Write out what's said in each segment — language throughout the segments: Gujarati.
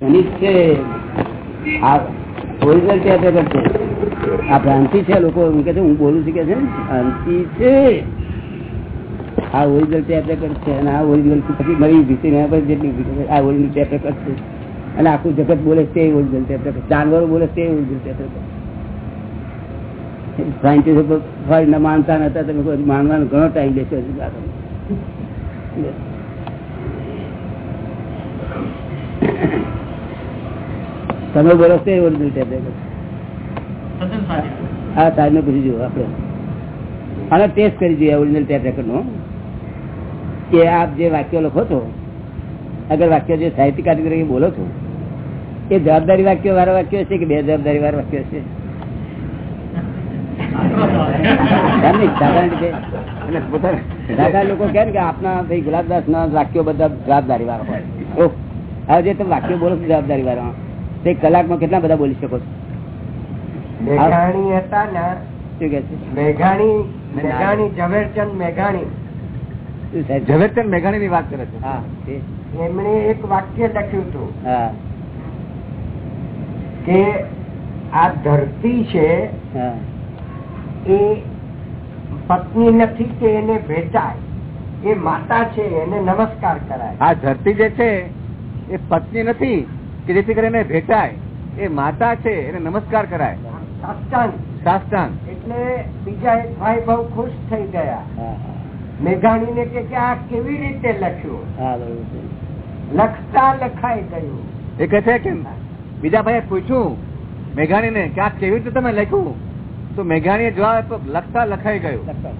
એની છે. આ ઓરિજિનલ છે લોકો એમ કે હું બોલું છું છે ભ્રાંતિ છે. આ ઓરિજિનલ ટેપ છે અને આ ઓરિજિનલ પછી મરી ભીસી આ ઓરિજિનલ ટેપ છે. અને આખું જગત બોલે તે ઓરિજિનલ ટેપ જાનવરો બોલે તે ઓરિજિનલ ટેપ રેકર્ડ સાયન્ટિસ્ટો ફરીને માનતા નતા, તમે માનવાનો ઘણો ટાઈમ લેશો હજુ. તમે બોલો તે ઓરિજિનલ ટેપ રેકર્ડ હા સાચી આ ને પૂછી જુઓ આપણે. અને ટેસ્ટ કરી જોઈએ ઓરિજિનલ ટેપ રેકર્ડ નો. કે આપ જે વાક્યો લખો છો અગર વાક્ય જે સાહિત્યકાર તરીકે બોલો છો એ જવાબદારી વાક્યો વાળા વાક્યો છે કે બે જવાબદારી વાળા વાક્યો છે? દાદા લોકો કે આપના ભાઈ ગુલાબદાસ ના વાક્યો બધા જવાબદારી વાળા હોય. હવે જે તમે વાક્યો બોલો છો જવાબદારી વાળા તે કલાકમાં કેટલા બધા બોલી શકો છો? મેઘાણી હતા ને શું કે છે? મેઘાણી મેઘાણી ઝવેરચંદ મેઘાણી. ઝવેરચંદ મેઘાણી ની વાત કરે છે. હા એમણે એક વાક્ય લખ્યું હતું કે આ ધરતી છે એ પત્ની નથી કે એને ભેટાય એ માતા છે એને નમસ્કાર કરાય. આ ધરતી જે છે એ પત્ની નથી કે જેથી કરીને ભેટાય. એ માતા છે એને નમસ્કાર કરાય. સાષ્ટાંગ. એટલે બીજા એક ભાઈ બહુ ખુશ થઈ ગયા. મેઘાણી ને કે આ કેવી રીતે લખ્યું. લખતા લખાઈ ગયું. એ કહે છે કે બીજા ભાઈ પૂછ્યું મેઘાણી ને કે આ કેવી રીતે તમે લખ્યું? તો મેઘાણીએ જવાબ લખતા લખાઈ ગયું. લખતા.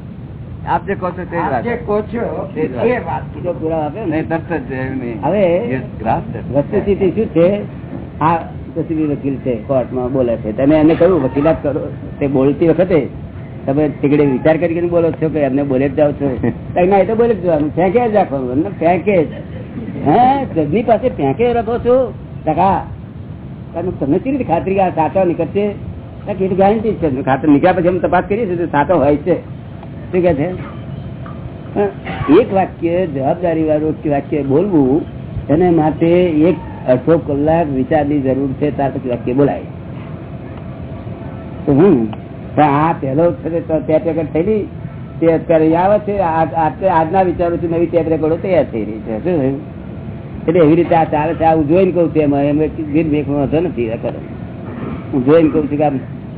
આપ જે કહો છો તે. એ હવે શું છે? આ વકીલ છે કોર્ટમાં બોલે છે. તમે એને કહ્યું વકીલાત કરો? તે બોલતી વખતે તમે ટીકડે વિચાર કરીને બોલો છો કે એમને બોલે જ જાઓ છો. ના એ તો બોલે જ જવાનું. ફેંકે જ રાખવાનું. એમને ફેંકે જ. હે? જજની પાસે ફેંકે રાખો છો? ટકા તમે તમને કેવી રીતે ખાતરી? આ સાચો નીકળશે કે ગેરંટી છે. ખાતર નીકળ્યા પછી અમે તપાસ કરીએ છીએ સાચો હોય છે. શું કે છે? એક વાક્ય જવાબદારી વાળું વાક્ય બોલવું, એને માટે એક અડધો કલાક વિચારની જરૂર છે, ત્યાર પછી વાક્ય બોલાય. તો હું આ પહેલો છે ટેપ થયેલી તે અત્યારે આવે છે આજના વિચારો આજના નવી ટેપ રેકોર્ડો તૈયાર થઈ રહી છે, શું એટલે એવી રીતે આ ચાલે છે આ હું જોઈને કઉ છું એમાં, એમ ગીર મેઘનો હતો નથી રેકોર્ડ હું જોઈને કઉ છું કે આમ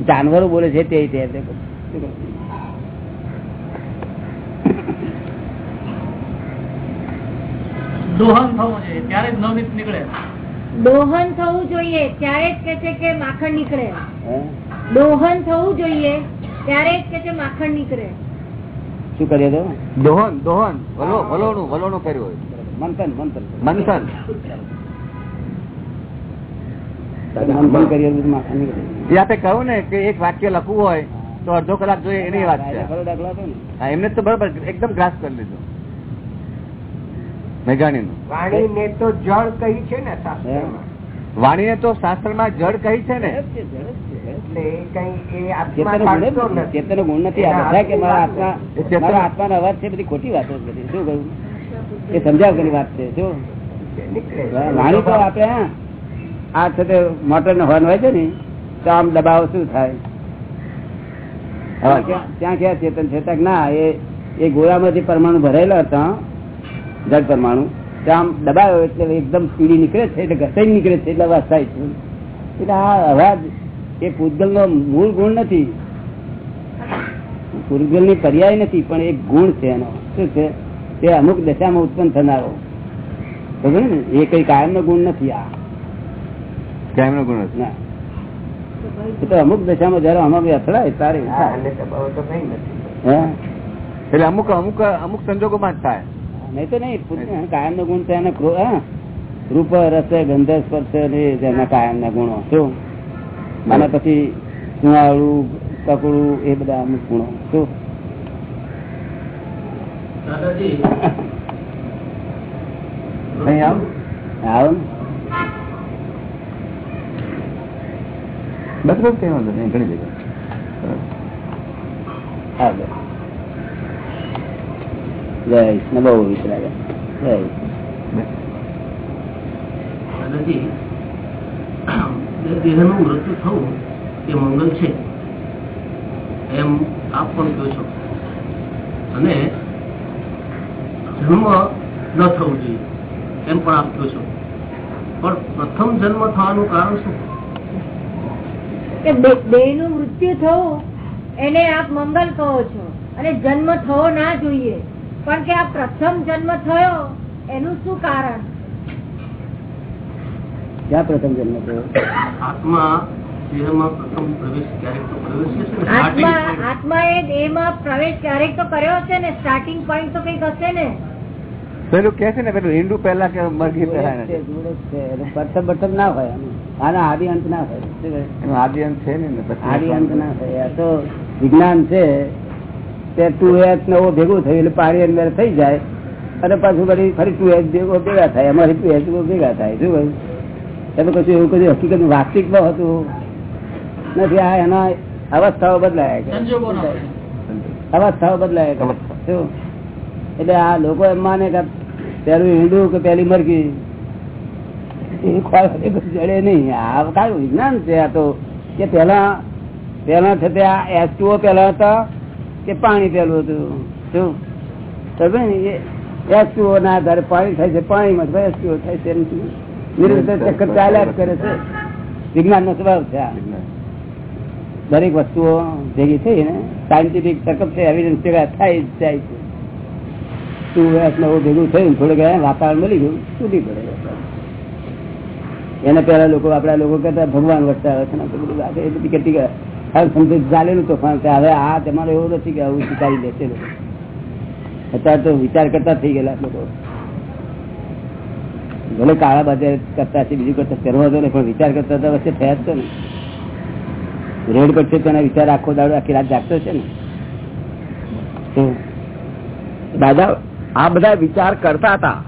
જાનવરો બોલે છે, તે ટેપ રેકોર્ડ શું કહું? દોહન થવું જોઈએ ત્યારે જ નવનીત નીકળે. દોહન થવું જોઈએ ત્યારે જ કે છે કે માખણ નીકળે. દોહન થવું જોઈએ ત્યારે જ કે છે માખણ નીકળે. શું કરીએ તો? દોહન દોહન વલો વલોનું વલોનું કર્યું હોય. મંથન મંથન. મંથન. મંથન કરીએ આપે કહ્યું ને કે એક વાક્ય લખવું હોય તો અડધો કલાક જોઈએ એની વાત છે. એમને તો બરોબર એકદમ ગ્રાસ કરી લીધું વાણી ને તો જળ કહી છે ને વાણી ને તો શાસ્ત્રમાં જળ કહી છે ને. ગુણ નથી. બધા કે મારા આત્મા આત્મા અવાજ છે બધી ખોટી વાતો બધી. શું કહ્યું? એ સમજાવ કરી વાત છે શું? વાણી તો આપડે હા. આ છે તે મોટર નો હોર્ન હોય છે ને તો આમ દબાવ શું થાય? ત્યાં ક્યાં ચેતન છે? ના એ એ ગોળામાં જે પરમાણુ ભરેલા હતા. જળ પરમાણુ. આમ દબાયો એટલે એકદમ પીડી નીકળે છે એટલે ઘસાઈ નીકળે છે એટલે અવાજ થાય છે. એટલે આ અવાજ એ પૂતગલ નો મૂળ ગુણ નથી. પૂતગલની પર્યાય નથી પણ એક ગુણ છે એનો. શું છે? તે અમુક દશામાં ઉત્પન્ન થનારો. ને? એ કઈ કાયમ નો ગુણ નથી આ. કાયમનો ગુણ નથી. ના. તો અમુક દશામાં જયારે આમાં અથડાય તારે હા, એટલે દબાવો તો કઈ નથી. હે? એટલે અમુક અમુક અમુક સંજોગોમાં જ થાય. નહીં તો નહીં કાયમ નો ગુણ છે એને રૂપ રસે ગંધ સ્પર્શ એના કાયમ ના ગુણો શું? અને પછી સુવાળું કકડું એ બધા અમુક ગુણો શું. બસ બસ કઈ વાંધો નહીં ઘણી જગ્યા. જય ને બહુ વિતરાગે જય. દેહનું મૃત્યુ થવું એ મંગલ છે. એમ આપ પણ કહો છો. અને જન્મ ન થવું જોઈએ એમ પણ આપ કહો છો. પણ પ્રથમ જન્મ થવાનું કારણ શું? કે દેહનું મૃત્યુ થવું એને આપ મંગલ કહો છો. અને જન્મ થવો ના જોઈએ. પણ કે આ પ્રથમ જન્મ થયો એનું શું કારણ? ક્યાં પ્રથમ જન્મ થયો? આત્મા દેહમાં પ્રથમ પ્રવેશ ક્યારેક તો પ્રવેશે છે? ને આત્મા starting આત્મા એ દેહમાં પ્રવેશ ક્યારેક તો કર્યો હશે ને? સ્ટાર્ટિંગ પોઈન્ટ તો કંઈક હશે ને? પેલું કે છે ને પેલું હિન્દુ પહેલા કે મરઘી જોડે પહેલા જ છે, જોડે જ છે. એટલે પ્રથમ પ્રથમ ના હોય આનું. આના આદિ અંત ના હોય. શું કહે? એનો આદિ અંત છે ને આદિ અંત ના હોય. તો વિજ્ઞાન છે. તે ટુ એચ નવો ભેગું થયું એટલે પાણી અંદર થઈ જાય અને પાછું ફરી ફરી ટુ એચ ભેગો ભેગા થાય અમારી ટુ એચ ભેગા થાય. શું કહ્યું? એનું કશું એવું કશું હકીકત વાસ્તવિક ન હતું? નથી આ એના અવસ્થાઓ બદલાયા અવસ્થાઓ બદલાયા શું? એટલે આ લોકો એમ માને કે પેલું ઈંડું કે પેલી મરઘી? એ ખોરાક એ જડે નહીં. આ કયું વિજ્ઞાન છે આ તો. કે પેલા પેલા છે તે આ એચ પેલા હતા. કે પાણી પેલું હતું. શું? સમજે ને એ એસટીઓ ના આધારે પાણી થાય છે પાણીમાં એસટીઓ થાય છે નિરંતર ચક્કર ચાલ્યા જ કરે છે. વિજ્ઞાન નો સ્વભાવ છે દરેક વસ્તુઓ ભેગી થઈ ને સાયન્ટિફિક ચેકઅપ છે એવિડન્સ ભેગા થાય જ જાય છે. તું વર્ષ નવું ભેગું થયું થોડું ગયા વાતાવરણ મળી ગયું તૂટી પડે. એના પહેલા લોકો આપડા લોકો કહેતા ભગવાન વરસાવે છે ને બધું વાત એ બધી કેટલી કે ચાલેલું તોફાન હવે આ તમારે એવું નથી કે આવું સ્વીકારી દેશે અત્યારે તો વિચાર કરતા થઈ ગયેલા લોકો. ભલે કાળા બજાર કરતા છે, બીજું કરતા કરવા દો ને, પણ વિચાર કરતા તો વચ્ચે થયા જ તો ને. રેડ કરશે તો વિચાર આખો દાડો, આખી રાત જાગતો છે ને. દાદા, આ બધા વિચાર કરતા હતા.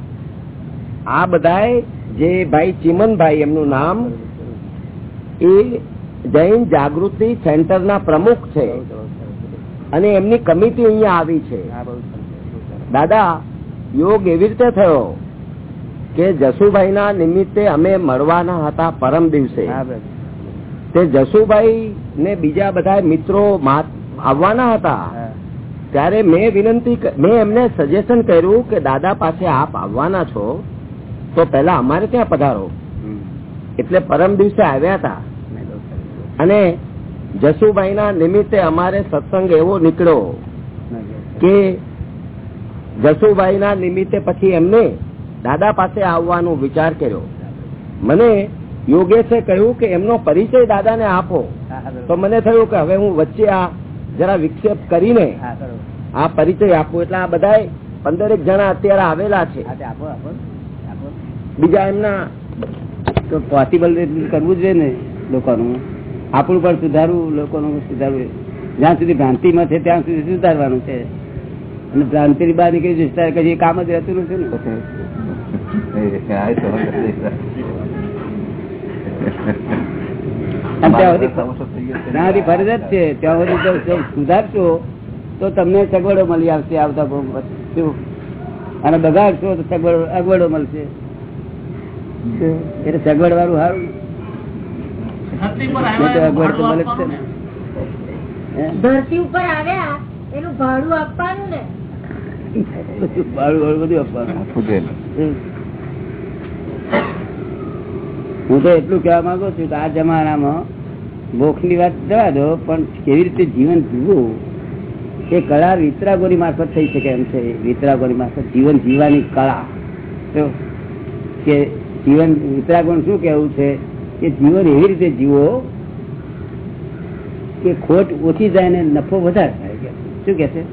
આ બધા જે ભાઈ ચિમનભાઈ એમનું નામ એ જૈન જાગૃતિ સેન્ટરના પ્રમુખ છે. અને એમની કમિટી અહીંયા આવી છે. દાદા યોગ એવી રીતે થયો કે જસુભાઈના નિમિત્તે અમે મળવાના હતા પરમ દિવસે. તે જસુભાઈ ને બીજા બધા મિત્રો આવવાના હતા. ત્યારે મેં વિનંતી મેં એમને સજેશન કર્યું કે દાદા પાસે આપ આવવાના છો તો પહેલા અમારે ત્યાં પધારો. એટલે પરમ દિવસે આવ્યા હતા. નહીં, જસુભાઈ ના નિમિત્તે અમારે સત્સંગ એવો નીકળ્યો કે જસુભાઈ ના નિમિત્તે પછી એમને દાદા પાસે આવવાનો વિચાર કર્યો. મને યોગેશે કહ્યું કે એમનો પરિચય દાદાને આપો. તો મને થયું કે હવે હું વચ્ચે આ જરા વિક્ષેપ કરીને આ પરિચય આપું. એટલે આ બધા પંદરેક જણા અત્યારે આવેલા છે. બીજા એમના પોસિબલ કરવું જોઈએ ને લોકોનું. આપણું પણ સુધારવું લોકોનું સુધારવું. જ્યાં સુધી ભ્રાંતિમાં છે ત્યાં સુધી સુધારવાનું છે. અને ભ્રાંતિ બહાર નીકળી જશે ત્યારે કામ જ રહેતું નથી ને. ફરજ જ છે ત્યાં સુધી સુધારશો તો તમને સગવડો મળી આવશે આવતા અને બગાડશો તો સગવડો અગવડો મળશે. એટલે સગવડ વાળું સારું. ધરતી પર નહીં તો આવ્યા અગવડ તો એનું મળે જ છે ભાડું ને. આપવાનું ને. હે? ધરતી ઉપર આવ્યા એનું ભાડું આપવાનું ને ભાડું બધું આપવાનું હું તો એટલું કહેવા માંગુ છું કે આ જમાનામાં મોક્ષની વાત જવા દો પણ કેવી રીતે જીવન જીવવું એ કળા વિતરાગોની મારફત થઈ શકે એમ છે વિતરાગોની મારફત જીવન જીવવાની કળા કે જીવન વિતરાગોનું શું કેવું છે કે જીવન એવી રીતે જીવો કે ખોટ ઓછી જાય ને નફો વધારે થાય શું કે છે?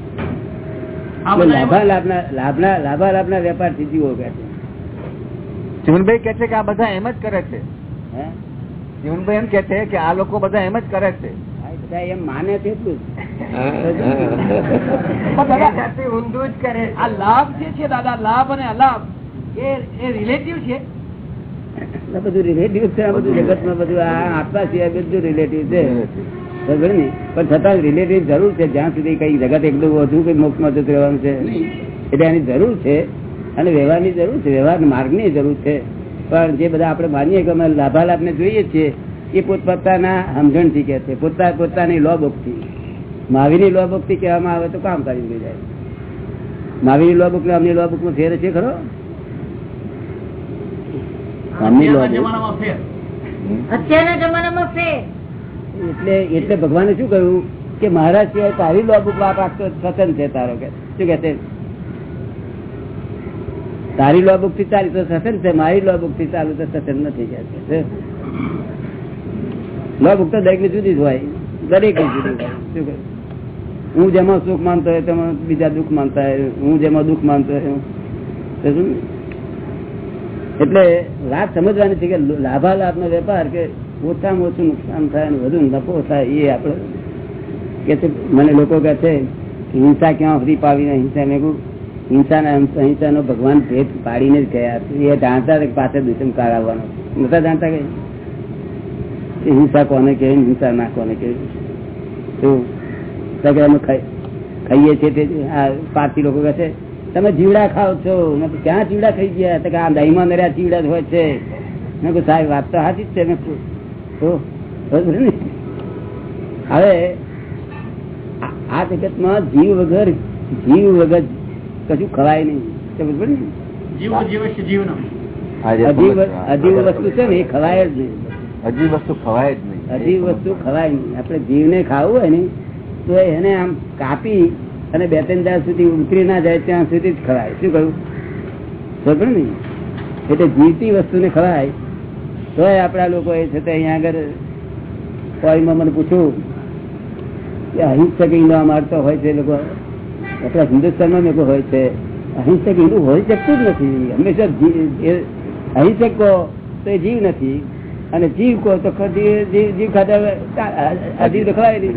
લાભા લાભના લાભના લાભા લાભના વેપાર જીવો કે છે? જીવનભાઈ કે છે કે આ બધા એમ જ કરે છે. જીવનભાઈ એમ કે છે કે આ લોકો બધા એમ જ કરે છે. એમ માને છે એટલું ઊંધું જ કરે. આ લાભ જે છે દાદા લાભ અને અલાભ એ એ રિલેટિવ છે. બધું રિલેટિવ છે આ બધું જગતમાં બધું આ આત્મા સિવાય બધું રિલેટિવ છે. ને? પણ છતાં રિલેટિવ જરૂર છે જ્યાં સુધી કઈ જગત એકદમ વધુ કઈ મોક્ષમાં જતું રહેવાનું છે. એટલે એની જરૂર છે અને વ્યવહારની જરૂર છે વ્યવહાર માર્ગની જરૂર છે. પણ જે બધા આપણે માનીએ કે અમે લાભાલાભ ને જોઈએ છીએ એ પોતપોતાના સમજણથી કે છે. પોતા પોતાની લોબોકથી મહાવીરની ભક્તિ કહેવામાં આવે તો કામ કરી જાય. મહાવીરની લો ને અમની લોબુકમાં ફેર છે ખરો અમની અત્યારના લોબુક જમાનામાં ફેર અત્યારના જમાનામાં ફેર એટલે એટલે ભગવાને શું કહ્યું કે મહારાજ સિવાય તારી લોબુક વાપ રાખતો સ્વતંત્ર છે તારો કે. શું કે તારી લો બુકથી ચાલી તો સ્વતંત્ર છે મારી લોબુકથી ચાલુ તો સ્વતંત્ર નથી કે છે. લોબુક તો દરેકની જુદી જ હોય. દરેકની જુદી હોય. શું કહ્યું હું જેમાં સુખ માનતો હોય તેમાં બીજા દુઃખ માનતા હોય. હું જેમાં દુઃખ માનતો હોય શું? એટલે વાત સમજવાની છે કે લાભા લાભ નો વેપાર કે ઓછામાં ઓછું નુકસાન થાય અને વધુ નફો થાય એ આપણે કે મને લોકો કહે છે કે હિંસા ક્યાં સુધી પાવીને હિંસા? મેં હિંસાના અહિંસાનો ભગવાન ભેદ પાડીને જ ગયા એ જાણતા કે પાસે દુષ્મ કાળ આવવાનો નતા જાણતા કે હિંસા કોને કહે, હિંસા ના કોને કહે? શું અમે ખાઈએ છીએ તે, આ પારસી લોકો કહે છે તમે જીવડા ખાવ છો? ક્યાં જીવડા ખાઈ ગયા? તો કે આ દહીંમાં નર્યા જીવડા હોય છે. મેં કહું સાહેબ વાત તો સાચી જ છે. મેં હવે આ- જગતમાં જીવ વગર જીવ વગર કશું ખવાય નહીં. સમજ ને? જીવો અજીવ વસ્તુ છે. ને એ ખવાય જ નહીં. વસ્તુ ખવાય જ નહીં. અજીવ વસ્તુ ખવાય નહીં. આપણે જીવને ખાવું હોય ને તો એને આમ કાપી અને બે ત્રણ દાસ સુધી ઉતરી ના જાય ત્યાં સુધી જ ખવાય. શું કહ્યું? ખબર ને એટલે જીવતી વસ્તુને ખવાય. તો આપણા લોકો એ છે તે અહીંયા આગળ કોઈમાં મને પૂછ્યું કે અહિંસક ઈંડો મારતો હોય છે લોકો. આપણા હિન્દુસ્તાનમાં લોકો હોય છે. અહિંસક ઈંડું હોઈ શકતું જ નથી. હંમેશા અહિંસક તો એ જીવ નથી. અને જીવ કહો તો જીવ ખાતા જીવ તો ખવાય નહીં.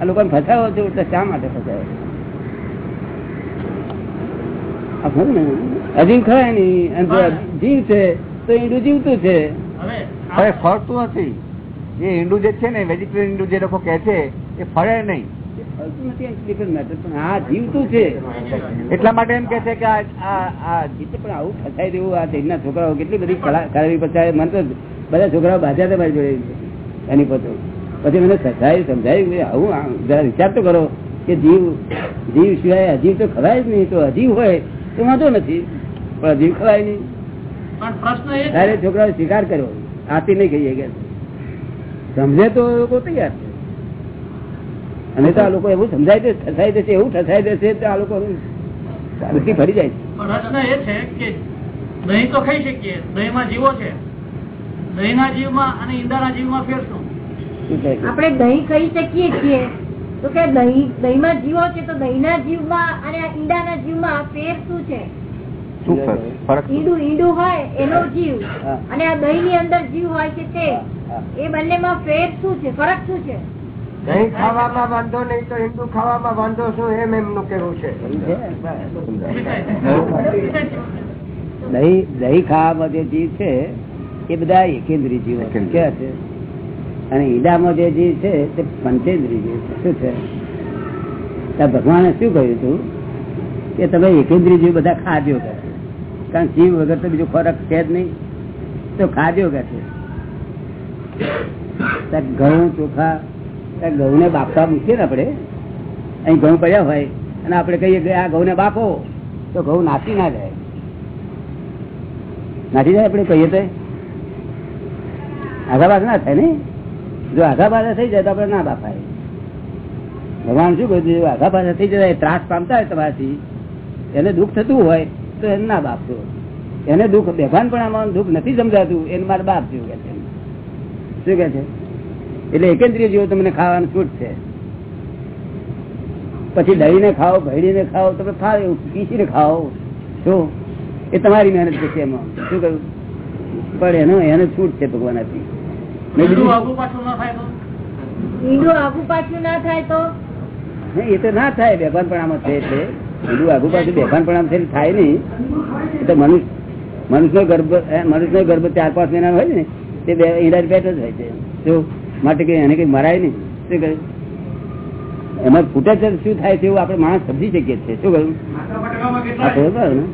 આ લોકોને ફસાવો છો એટલે શા માટે ફસાવો? ને? અજીવ ખવાય નહીં. અને જીવ છે તો ઈંડું જીવતું છે. હવે હવે ફરતું નથી. જે ઈંડું જે છે ને વેજીટેરિયન ઈંડું જે લોકો કે છે એ ફરે નહીં. એટલા માટે એમ કે છે કે આ આ- આ પણ આવું ફસાઈ દેવું આ છોકરાઓ કેટલી બધી કલા- કરાવી પછી મને તો બધા છોકરાઓ બાજા હતા મારી જોડે એની પોતે. પછી મને સજાયું સમજાયું આવું જરા વિચાર તો કરો કે જીવ જીવ સિવાય અજીવ તો ખવાય જ નહીં. તો અજીવ હોય તો વાંધો નથી પણ અજીવ ખવાય નહીં. ત્યારે છોકરાઓ સ્વીકાર કર્યો આથી નહીં કહીએ કે સમજે તો લોકો તૈયાર છે. અને તો આ લોકો એવું સમજાય છે ઠસાઈ દેશે એવું ઠસાઈ દેશે તો આ લોકો ફરી જાય છે. પ્રશ્ન એ છે કે દહીં તો ખાઈ શકીએ દહીંમાં જીવો છે. દહીંના જીવમાં અને ઈંડાના જીવમાં ફેર શું? આપણે દહીં ખાઈ શકીએ છીએ. તો કે દહીં દહીંમાં જીવો છે તો દહીંના જીવમાં અને આ ઈંડાના જીવમાં ફેર શું છે? ઈંડું ઈંડું હોય એનો જીવ. અને આ દહીં ની અંદર જીવ હોય છે તે એ બંને બંનેમાં ફેર શું છે? ફરક શું છે? દહીં ખાવામાં વાંધો નહીં તો હિન્દુ ખાવામાં વાંધો શું એમ એમનું કેવું છે. દહીં દહીં ખાવામાં જે જીવ છે એ બધા એકેન્દ્રી જીવો કેવા છે? અને ઈડામાં જે જીવ છે તે પંચેન્દ્રી જીવ શું છે? ભગવાને શું કહ્યું હતું કે તમે એકેન્દ્રી જીવ બધા ખાજો કે. કારણ જીવ વગર તો બીજો ખોરાક છે જ નહીં. તો ખાજો કે છે. ઘઉં ચોખા ઘઉં ને બાફવા મૂકીએ ને આપણે. અહીં ઘઉં પડ્યા હોય અને આપણે કહીએ કે આ ઘઉં ને બાફો તો ઘઉં નાસી ના જાય. નાસી જાય આપણે કહીએ તો? આઘાબાદ ના થાય ને? જો આઘાબાદ થઈ જાય તો આપણે ના બાપાય. ભગવાન શું કહ્યું જો આઘાબાદ થઈ જાય ત્રાસ પામતા હોય તમારાથી, એને દુઃખ થતું હોય, તો એને ના બાપતો એને દુઃખ બેભાન પણ આમાં દુઃખ નથી સમજાતું, એને મારે બાપ જેવું કે છે શું કે છે? એટલે એકેન્દ્રિય જેવું તમને ખાવાનું છૂટ છે. પછી દહીને ખાઓ ભેડીને ખાઓ, તમે ખાવ એવું પીસીને ખાઓ. શું? એ તમારી મહેનત છે એમાં. શું કહ્યું? પણ એનો, એને છૂટ છે ભગવાન આપી એ તો ના થાય બેભાન પણ છે એટલે. આગુ પાછું બેભાન પણ છે થાય નઈ એ તો મનુષ્ય મનુષ્યનો ગર્ભ એ મનુષ્યનો ગર્ભ ચાર પાંચ મહિના હોય ને તે બે ઈંડા પેટ જ હોય છે. જો માટે કઈ એને કઈ મરાય નહીં. શું કહ્યું? એમાં ફૂટે છે શું થાય છે એવું આપણે માણસ સમજી શકીએ છીએ. શું કહ્યું? આ ને?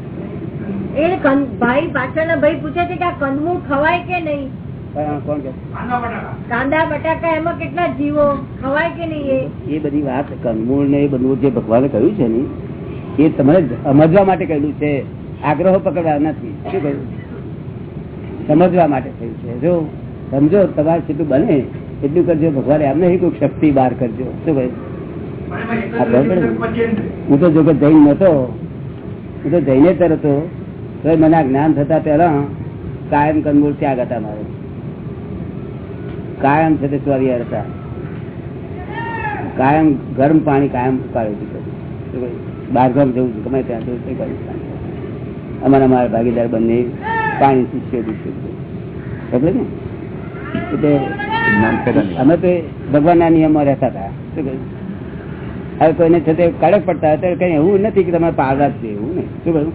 એ ભાઈ પાછળના ભાઈ પૂછે છે કે આ કંદમૂળ ખવાય કે નહીં? કાંદા બટાકા. એમાં કેટલા જીવો? ખવાય કે નહીં એ? એ બધી વાત કંદમૂળ ને એ બધું જે ભગવાને કહ્યું છે ને એ તમારે સમજવા માટે કહ્યું છે. આગ્રહ પકડવા નથી. શું કહ્યું? સમજવા માટે કહ્યું છે. જો સમજો તમારે સીધું બને એટલું કરજો. ભગવાન એમ નહીં કોઈ શક્તિ બહાર કરજો. શું કહ્યું? હું તો જો કે જૈન નતો. હું તો જઈને તરતો હતો. તો મને આ જ્ઞાન થતા પહેલા કાયમ કંદમૂળ ત્યાગ હતા મારે. કાયમ છે તે ચોરી હતા કાયમ ગરમ પાણી કાયમ ઉકાળ્યું? બહારગામ જવું છું ગમે ત્યાં જવું છે અમારા મારા ભાગીદાર બંને પાણી શિષ્યો શિષ્યો ખબર ને એટલે અમે તો ભગવાનના નિયમમાં રહેતા હતા. હવે કોઈને છે તે કડક પડતા હતા કઈ એવું નથી કે તમારે પારદા છે એવું નહીં. શું કહ્યું?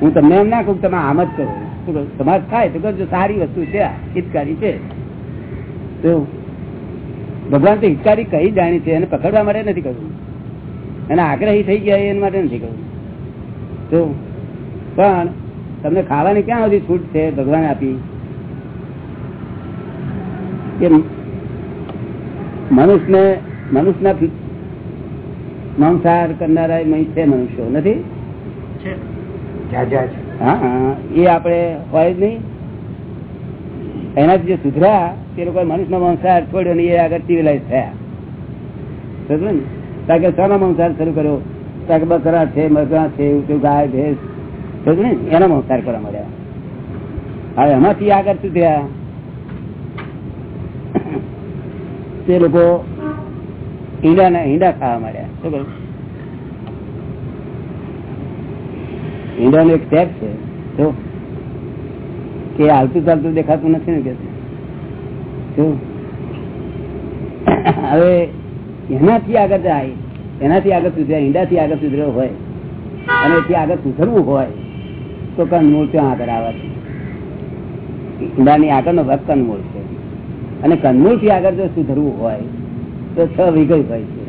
હું તમને એમ ના કહું તમે આમ જ કરો. શું કહ્યું? તમારે થાય તો કરજો સારી વસ્તુ છે હિતકારી છે. ભગવાન તો હિતકારી કઈ જાણી છે એને પકડવા માટે નથી કહ્યું. એને આગ્રહી થઈ ગયા એના માટે નથી કહ્યું. તો પણ તમને ખાવાની ક્યાં સુધી છૂટ છે ભગવાન આપી? કે મનુષ્યને મનુષ્યના માંસાહાર કરનારા છે મનુષ્યો નથી? હા, એ આપણે હોય જ નહીં. એનાથી જે સુધરા, તે લોકો મનુષ્યનો મંસાર છોડ્યો ને એ આગળ સિવિલાઇઝ થયા. સમજો ને? તાકે શાનો મંસાર શરૂ કર્યો? તાકે બકરા છે, મરઘા છે ગાય, ભેંસ. સમજો ને? એનો મંસાર કરવા મળ્યા હવે એમાંથી આગળ સુધર્યા. તે લોકો ઈંડા ના ઈંડા ખાવા મળ્યા શું કરું ઈંડા નો એક ટેપ છે. જો કે હાલતું ચાલતું દેખાતું નથી ને કે છે. હવે એનાથી આગળ જાય એનાથી આગળ સુધર્યા ઈંડાથી આગળ સુધર્યો હોય અને એથી આગળ સુધરવું હોય તો કંદમૂળ ત્યાં આગળ આવે છે. ઈંડાની આગળનો ભાગ કંદમૂળ છે. અને કંદમૂળથી આગળ જો સુધરવું હોય તો છ વિગય હોય છે.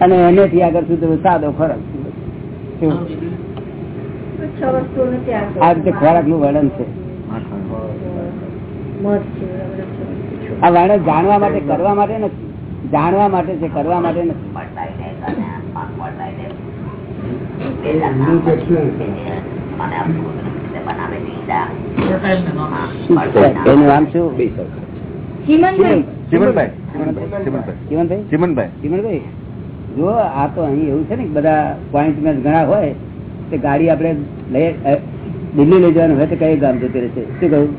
અને એનેથી આગળ સુધરવું સાદો ખોરાક શું? છ વસ્તુનો ત્યાગ આ રીતે ખોરાકનું વર્ણન છે. આ વર્ણન જાણવા માટે કરવા માટે નથી. જાણવા માટે છે કરવા માટે નથી. fertile ને non. એનું નામ શું? ચીમનભાઈ. ચિમનભાઈ. ચિમનભાઈ? જીવનભાઈ ચિમનભાઈ? ચીમનભાઈ? જો આ તો અહીં એવું છે ને બધા પોઈન્ટ મેચ ઘણા હોય તે ગાડી આપણે લઈ દિલ્હી લઈ જવાનું હોય તો કઈ ગામ જતી રહેશે? શું કહ્યું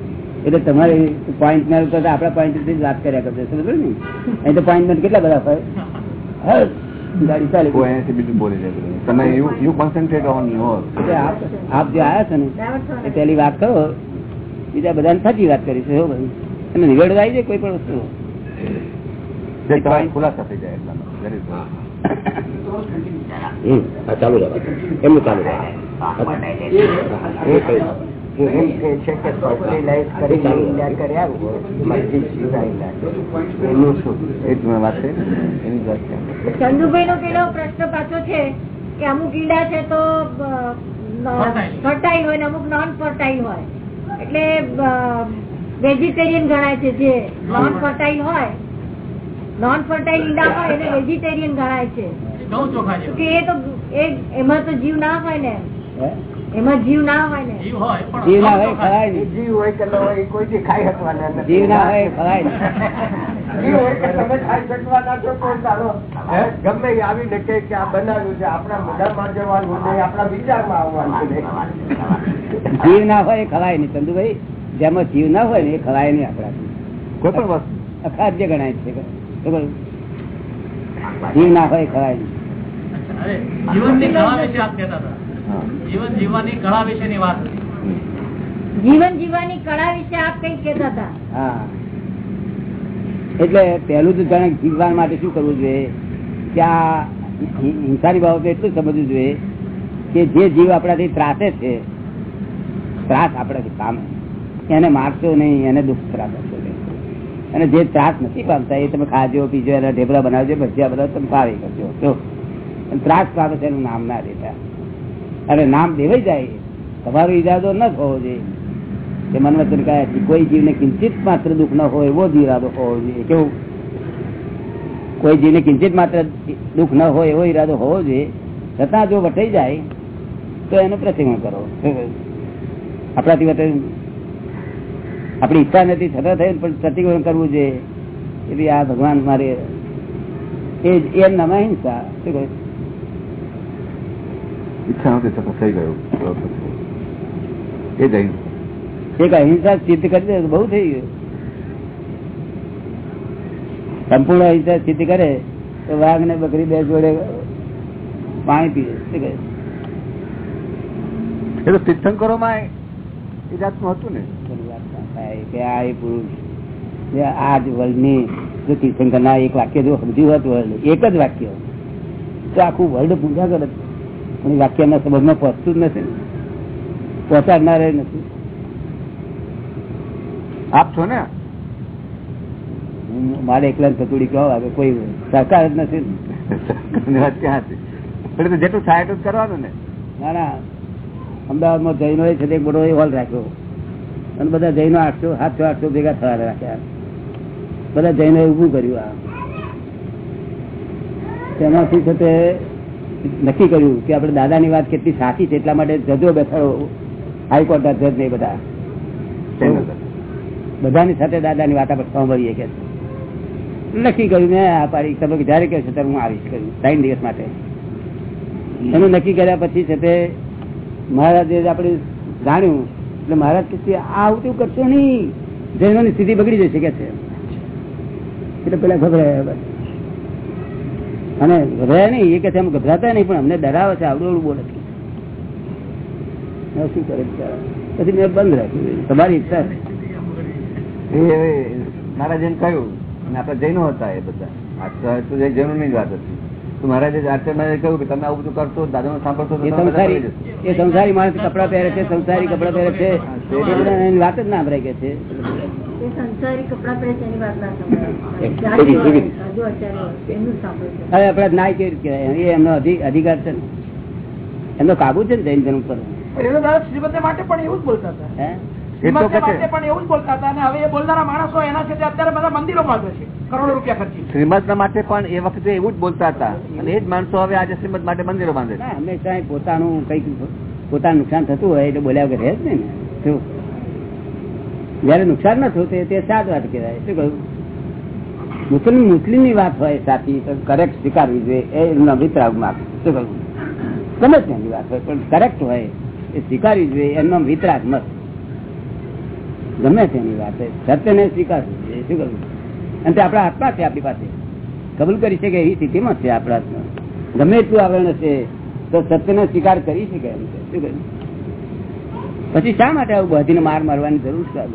એટલે તમારે પોઈન્ટ કરતા આપણા પોઈન્ટથી વાત કર્યા કરશે સમજો ને? અહીં તો પોઈન્ટ કેટલા બધા હોય? ગાડી ચાલી. બીજું બોલી જાય તમે you you concentrate on your આપ જે આયા છો ને એ પેલી વાત કરો બીજા બધાને સાચી વાત કરી છે હો ભાઈ. અને નિવેડો આવી જાય કોઈ પણ વસ્તુ. ખુલાસા થઈ જાય એટલા. ચાલુ રાખો એમનું ચાલુ ચંદુભાઈ નો પેલો પ્રશ્ન પાછો છે કે અમુક ઈંડા છે તો Fertile. હોય ને અમુક નોન ફર્ટાઇલ હોય. એટલે વેજીટેરિયન ગણાય છે જે. નોન ફર્ટાઇલ હોય નોન ફર્ટાઇલ ઈંડા હોય એને વેજીટેરિયન ગણાય છે. ઘઉં ચોખા તો જેવું. કે એ તો એમાં તો જીવ ના હોય ને. એમાં જીવ ના હોય ને. જીવ હોય જીવ ના હોય. ખવાય જીવ હોય કે ન હોય એ ખાઈ શકવાના નથી. જીવ ના હોય ખવાય જીવ હોય કે તમે ખાઈ શકવાના છો તો ચાલો. ગમે આવી આવીને કે આ બનાવ્યું છે આપણા મોઢામાં જવાનું નહીં આપણા વિચારમાં આવવાનું જીવ ના હોય એ ખવાય નહીં. ચંદુભાઈ જેમાં જીવ ના હોય ને એ ખવાય નહીં આપણા કોઈ પણ વસ્તુ. અખાદ્ય ગણાય છે? જીવ ના હોય હા. જીવન જીવવાની કળા વિશેની વાત હતી. જીવન જીવવાની કળા વિશે આપ કઈ કેતા હતા. હા. એટલે પહેલું તો જાણે જીવવા માટે શું કરવું જોઈએ? કે આ હિંસાની બાબતે એટલું સમજવું જોઈએ કે જે જીવ આપણાથી ત્રાસે છે ત્રાસ આપણાથી પામે. એને મારશો નહીં એને દુઃખ ત્રાસ અને જે ત્રાસ નથી પામતા, એ તમે ખાજો, પીજો, એના ઢેબરા બનાવજો ભજીયા બધા તમે ભાવી કરજો. જો. ત્રાસ પામે છે એનું નામ ના દેતા અને નામ દેવાઈ જાય. તમારો ઈરાદો ન થવો જોઈએ. કે મન વચન કાયાથી કોઈ જીવને કિંચિત માત્ર દુઃખ ન હોય એવો જ ઈરાદો હોવો જોઈએ. કેવું? કોઈ જીવને કિંચિત માત્ર દુઃખ ન હોય એવો ઈરાદો હોવો જોઈએ. છતાં જો વટાઈ જાય, તો એનો પ્રતિમા કરો. આપણાથી વટે આપણી ઈચ્છા નથી છતાં થયું પણ પ્રતિક્રમણ કરવું જોઈએ એટલે આ ભગવાન મારે એ એ નામ હિંસા. શું કહ્યું ઈચ્છા નથી છતાં થઈ ગયું. એ જ એક અહિંસા સિદ્ધ કરી દે બહુ થઈ ગયું. સંપૂર્ણ અહિંસા સિદ્ધ કરે તો વાઘ ને બકરી બે જોડે પાણી પીએ શું કહે? એ તો તીર્થંકરો માં એ જાતનું હતું ના. થાય કે આ એ પુરુષ આ જ વર્લ્ડની જો તીર્થંકર ના એક વાક્ય જો સમજ્યું હોત વર્લ્ડ એક જ વાક્ય તો આખું વર્લ્ડ પૂજા કરે પણ વાક્યના સંબંધમાં પહોંચતું જ નથી. પહોંચાડનારે નથી. આપ છો ને? મારે એકલા થતુડી કહો હવે કોઈ સરકાર જ નથી. જેટલું એટલું કરવાનું ને. ના ના. અમદાવાદમાં જઈને છે તે મોટો હોલ રાખ્યો. અને બધા જૈનો આઠસો સાતસો આઠસો ભેગા થવા રાખ્યા બધા જૈનો ઉભું કર્યું આ. તેમાંથી સાથે નક્કી કર્યું કે આપણે દાદાની વાત કેટલી સાચી છે એટલા માટે જજો બેસાડો હાઈકોર્ટના જજ નહીં બધા. બધાની સાથે દાદાની વાત આપણે સાંભળીએ કે નક્કી કર્યું મેં આ પાડી. તમે જયારે કહેશો ત્યારે હું આવીશ કર્યું. ત્રણ દિવસ માટે. એનું નક્કી કર્યા પછી છે તે મહારાજે આપણે જાણ્યું એટલે મહારાજ કે આવું તેવું કરશો નહીં. જૈનોની સ્થિતિ બગડી જશે, કે છે. એટલે પેલા ગભરાયા અને ગભરાયા નહીં, એ કે છે ગભરાતા નહીં, પણ અમને ડરાવે છે આવડું આવડું બોલે છે. શું કરે પછી મેં બંધ રાખ્યું. તમારી ઈચ્છા મહારાજ એમ કહ્યું આપડે જૈનો હતા એ બધા. આ જૈનો ની વાત હતી. મહારાજે આચાર્ય કહ્યું કે તમે આવું બધું કરશો દાદા નું સાંભળશો એ સંસારી કરી એ સંસારી માણસ કપડા પહેરે છે સંસારી કપડા પહેરે છે. એની વાત જ ના ભરાય કે છે. એ સંસારી કપડા પહેરે છે એની વાત ના સંભળાય. એક- જાતિ એક- હોય, એક- સાધુ આચાર્ય હોય, એમનું અધિકાર છે કાબુ છે ને જૈન ધર્મ પર માટે પણ એવું જ બોલતા હતા. શ્રીમદ માટે પણ એવું જ બોલતા હતા અને હવે એ બોલનારા માણસો એના છે તે અત્યારે બધા મંદિરો બાંધે છે કરોડો રૂપિયા ખર્ચી. શ્રીમદ માટે પણ એ વખતે એવું જ બોલતા હતા. અને એ જ માણસો હવે આજે શ્રીમદ માટે મંદિરો બાંધે છે. હંમેશા પોતાનું કંઈક પોતાનું નુકસાન થતું હોય એટલે બોલ્યા વગર રહે જ ને. જયારે નુકસાન ન થયું તે- સાત વાત કહેવાય. શું કહ્યું? મુસ્લિમ મુસ્લિમની વાત હોય સાચી તો કરેક્ટ સ્વીકારવી જોઈએ. એ એમનો વિતરાગ માર્ગ શું કહ્યું? ગમે તેની વાત હોય પણ કરેક્ટ હોય એ સ્વીકારવી જોઈએ. એમનો વિતરાગ મત. ગમે તેની વાત સત્યને સ્વીકારવું શું કરવું? અને તે આપણા આત્મા છે આપણી પાસે. કબૂલ કરી શકે એવી સ્થિતિમાં છે આપણા આત્મા. ગમે એટલું આવરણ હશે, તો સત્યનો સ્વીકાર કરી શકે એમ શું કહ્યું પછી શા માટે આવું બધીને માર મારવાની જરૂર છે?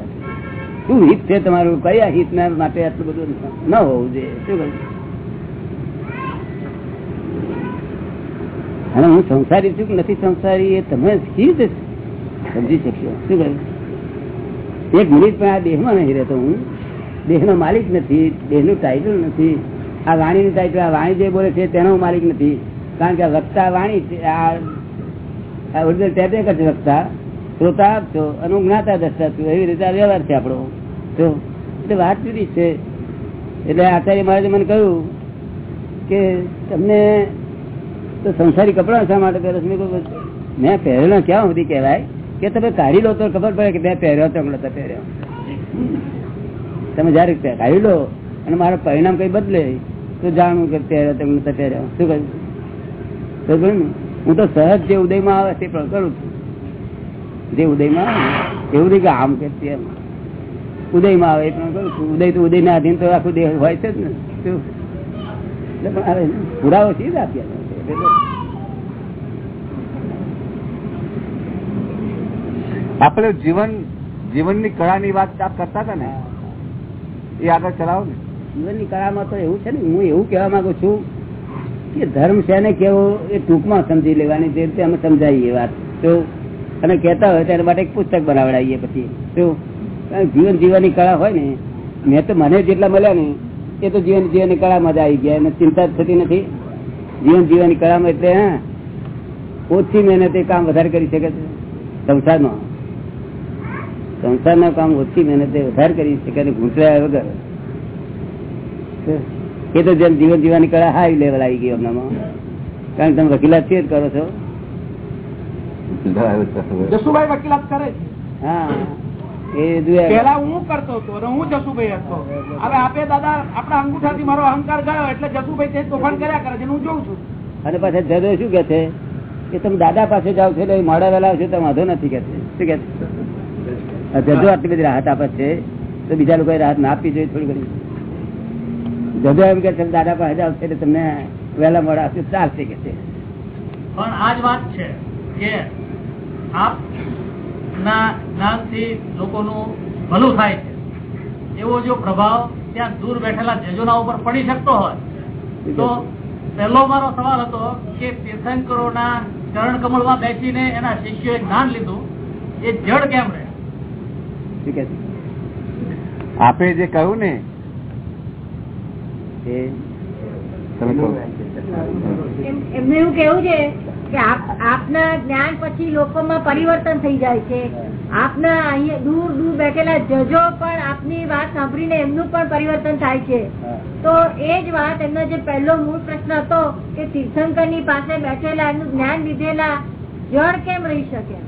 શું હિત છે તમારું? કયા હિત માટે આટલું બધું ન હોવું જોઈએ? શું કહ્યું અને હું સંસારી છું કે નથી સંસારી એ તમે સી સમજી શકશો. શું કહ્યું એક મિનિટ પણ આ દેહમાં નહીં રહેતો હું. દેહનો માલિક નથી, દેહનું ટાઇટલ નથી. આ વાણીનું ટાઇટલ આ વાણી જે બોલે છે તેનો માલિક નથી. કારણ કે વક્તા વાણી. આ ઓરિજિનલ ટેપેક જ વક્તા. શ્રોતા આપ અને જ્ઞાતા છું, એવી રીતે આ વ્યવહાર છે આપણો. તો, એટલે વાત જુદી છે. એટલે આચાર્ય મહારાજે મને કહ્યું કે તમને તો સંસારી કપડાં શા માટે પહેરો મેં પહેરેલો ક્યાં સુધી કહેવાય? કે તમે કાઢી લો તો ખબર પડે કે બે પહેર્યો તો નતો પહેર્યો. તમે જયારે કાઢી લો અને મારો પરિણામ કઈ બદલે, તો જાણવું કે પહેર્યો તો નતો પહેર્યો. શું કહ્યું? હું તો સહજ જે ઉદયમાં આવે તે પણ કરું છું. જે ઉદયમાં આવે એવું નહીં કે આમ કે તેમ ઉદયમાં આવે એ પણ કરું છું. ઉદય તો ઉદય ના અધીન તો આખું દેહ હોય છે જ ને. શું? એટલે પણ છે આપ્યા આપણે જીવન જીવનની કળાની વાત આપ કરતા હતા ને? એ આગળ ચલાવો ને. જીવનની કળામાં તો એવું છે ને હું એવું કહેવા માંગુ છું કે ધર્મ છે ને કેવો એ ટૂંકમાં સમજી લેવાની જે રીતે અમે સમજાવીએ વાત. તો અને કહેતા હોય ત્યારે માટે એક પુસ્તક બનાવડાવીએ પછી. તો જીવન જીવવાની કળા હોય ને મેં તો મને જેટલા મળ્યા ને એ તો જીવન જીવનની કળામાં જ આવી ગયા અને ચિંતા જ થતી નથી. જીવન જીવવાની કળામાં એટલે હા ઓછી એ કામ વધારે કરી શકે છે સંસારમાં. સંસારના કામ ઓછી મહેનતે વધારે કરી શકે અને વગર. એ તો જેમ જીવન જીવવાની કળા હાઈ લેવલ આવી ગઈ હમણાં કારણ કે તમે વકીલાત છે કરો છો. જસુભાઈ વકીલાત કરે હા પેલા હું કરતો હતો હું જસુભાઈ હતો. હવે આપે દાદા આપણા અંગૂઠાથી મારો અહંકાર ગયો એટલે જસુભાઈ તે તોફાન કર્યા કરે છે હું જોઉં છું. અને પાછા જજો શું કે છે? કે તમે દાદા પાસે જાઓ છો એટલે મોડા વેલા આવશો તો વાંધો નથી કે છે. શું કે છે? જજો આટલી બધી રાહત આપે છે તો બીજા લોકો રાહત ના આપવી જોઈએ થોડી ઘણી. જજો એમ કે દાદા પાસે એટલે તમને વહેલા મોડા આવશે ચાલશે કે છે. પણ આ જ વાત છે કે આપ ના જ્ઞાનથી લોકોનું ભલું થાય છે. એવો જો પ્રભાવ ત્યાં દૂર બેઠેલા જજોના ઉપર પડી શકતો હોય તો પહેલો મારો સવાલ હતો કે તીર્થંકરોના ચરણ કમળમાં બેસીને એના શિષ્યોએ જ્ઞાન લીધું એ જડ કેમ રહે? શું કે આપે જે કહ્યું ને એમનું એવું કેવું છે કે આપના જ્ઞાન પછી લોકોમાં પરિવર્તન થઈ જાય છે. આપના અહીંયા દૂર દૂર બેઠેલા જજો પણ આપની વાત સાંભળીને એમનું પણ પરિવર્તન થાય છે. તો એ જ વાત એમનો જે પહેલો મૂળ પ્રશ્ન હતો કે તીર્થંકરની પાસે બેઠેલા એમનું જ્ઞાન લીધેલા જળ કેમ રહી શકે?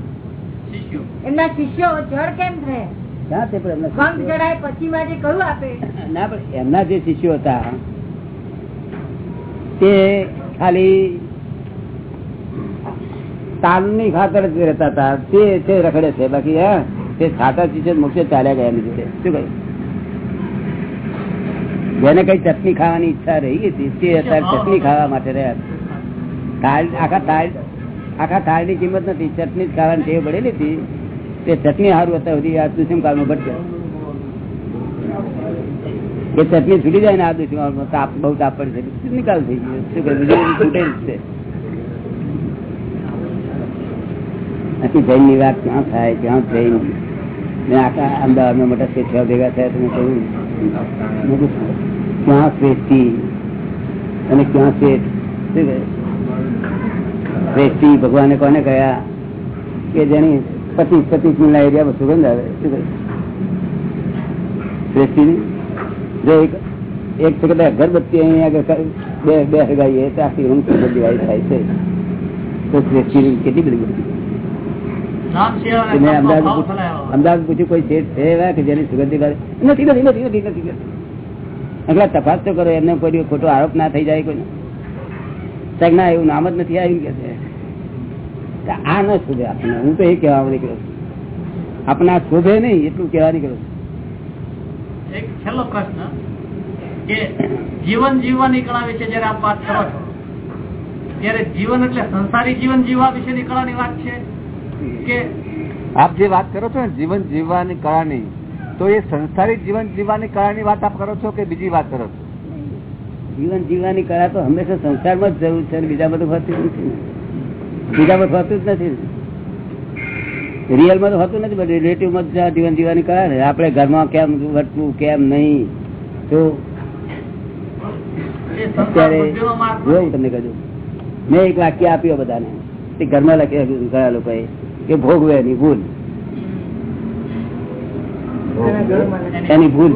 એમના શિષ્યો જળ કેમ રહે? ક્યાં તે પણ એમના જે ના પણ એમના જે શિષ્યો હતા તે ખાલી તાલની ખાતર જ રહેતા હતા. તે તે રખડે છે. બાકી હા તે સાતા શિષ્ય મુખ્ય ચાલ્યા ગયા એમની શું કહ્યું? જેને કઈ ચટણી ખાવાની ઈચ્છા રહી ગઈ હતી તે અત્યારે ચટણી ખાવા માટે રહ્યા આખા થાળ આખા થાળની કિંમત નથી. ચટણી જ ખાવાની ટેવ પડેલી હતી. તે ચટણી સારું હતા સુધી આ દુષ્મ કાળમાં ભટકે એ ચટણી છૂટી જાય ને આ દુશ્મન તાપ બહુ તાપ પડે છે. નિકાલ થઈ ગયો શું કહે બીજું બધું છૂટે જ છે. આખી જૈનની વાત ક્યાં થાય ક્યાં જૈન? મેં આખા અમદાવાદમાં મોટા શેઠિયા ભેગા થયા તો મેં કહ્યું મેં કીધું, ક્યાં શ્રેષ્ઠી? અને ક્યાં શેઠ? શું કહે? શ્રેષ્ઠી ભગવાને કોને કહ્યા? કે જેની પચીસ પચીસ મિનિટ એરિયામાં સુગંધ આવે. શ્રેષ્ઠી જો એક એક છે કે અગરબત્તી અહીં આગળ બે બે હગાઈએ તો આખી રૂમ સુગંધી વાળી થાય છે. તો શ્રેષ્ઠી કેટલી બધી બધી? મેં અમદાવાદ. અમદાવાદ પૂછ્યું કોઈ શેઠ છે એવા કે જેની સુગંધી નથી નથી નથી નથી નથી એટલે તપાસ તો કરો એમને કોઈ ખોટો આરોપ ના થઈ જાય કોઈ સાહેબ ના એવું નામ જ નથી આવ્યું કે આ ન શોભે આપણને. હું તો એ કહેવા નીકળ્યો છું. આપણને આ શોભે નહીં એટલું કહેવા નીકળ્યો છું. એક છેલ્લો પ્રશ્ન કે જીવન જીવવા નીકળાવે છે જયારે આપ વાત કરો છો ત્યારે જીવન એટલે સંસારી જીવન જીવવા વિશેની કળાની વાત છે કે આપ જે વાત કરો છો ને જીવન જીવવાની કળાની તો એ સંસારી જીવન જીવવાની કળાની વાત આપ કરો છો કે બીજી વાત કરો છો? જીવન જીવવાની કળા તો હંમેશા સંસારમાં જ જરૂર છે અને બીજા બધું હોતું નથી ને. બીજા બધું હોતું જ નથી. રિયલમાં તો હોતું નથી બધું રિલેટિવમાં જીવન જીવવાની કળા ને આપણે ઘરમાં કેમ વર્તવું કેમ નહીં તો અત્યારે જોયું તમને કહ્યું મેં એક વાક્ય આપ્યો બધાને. તે ઘરમાં લખી ગયા લોકોએ કે ભોગવે એની ભૂલ. એની ભૂલ.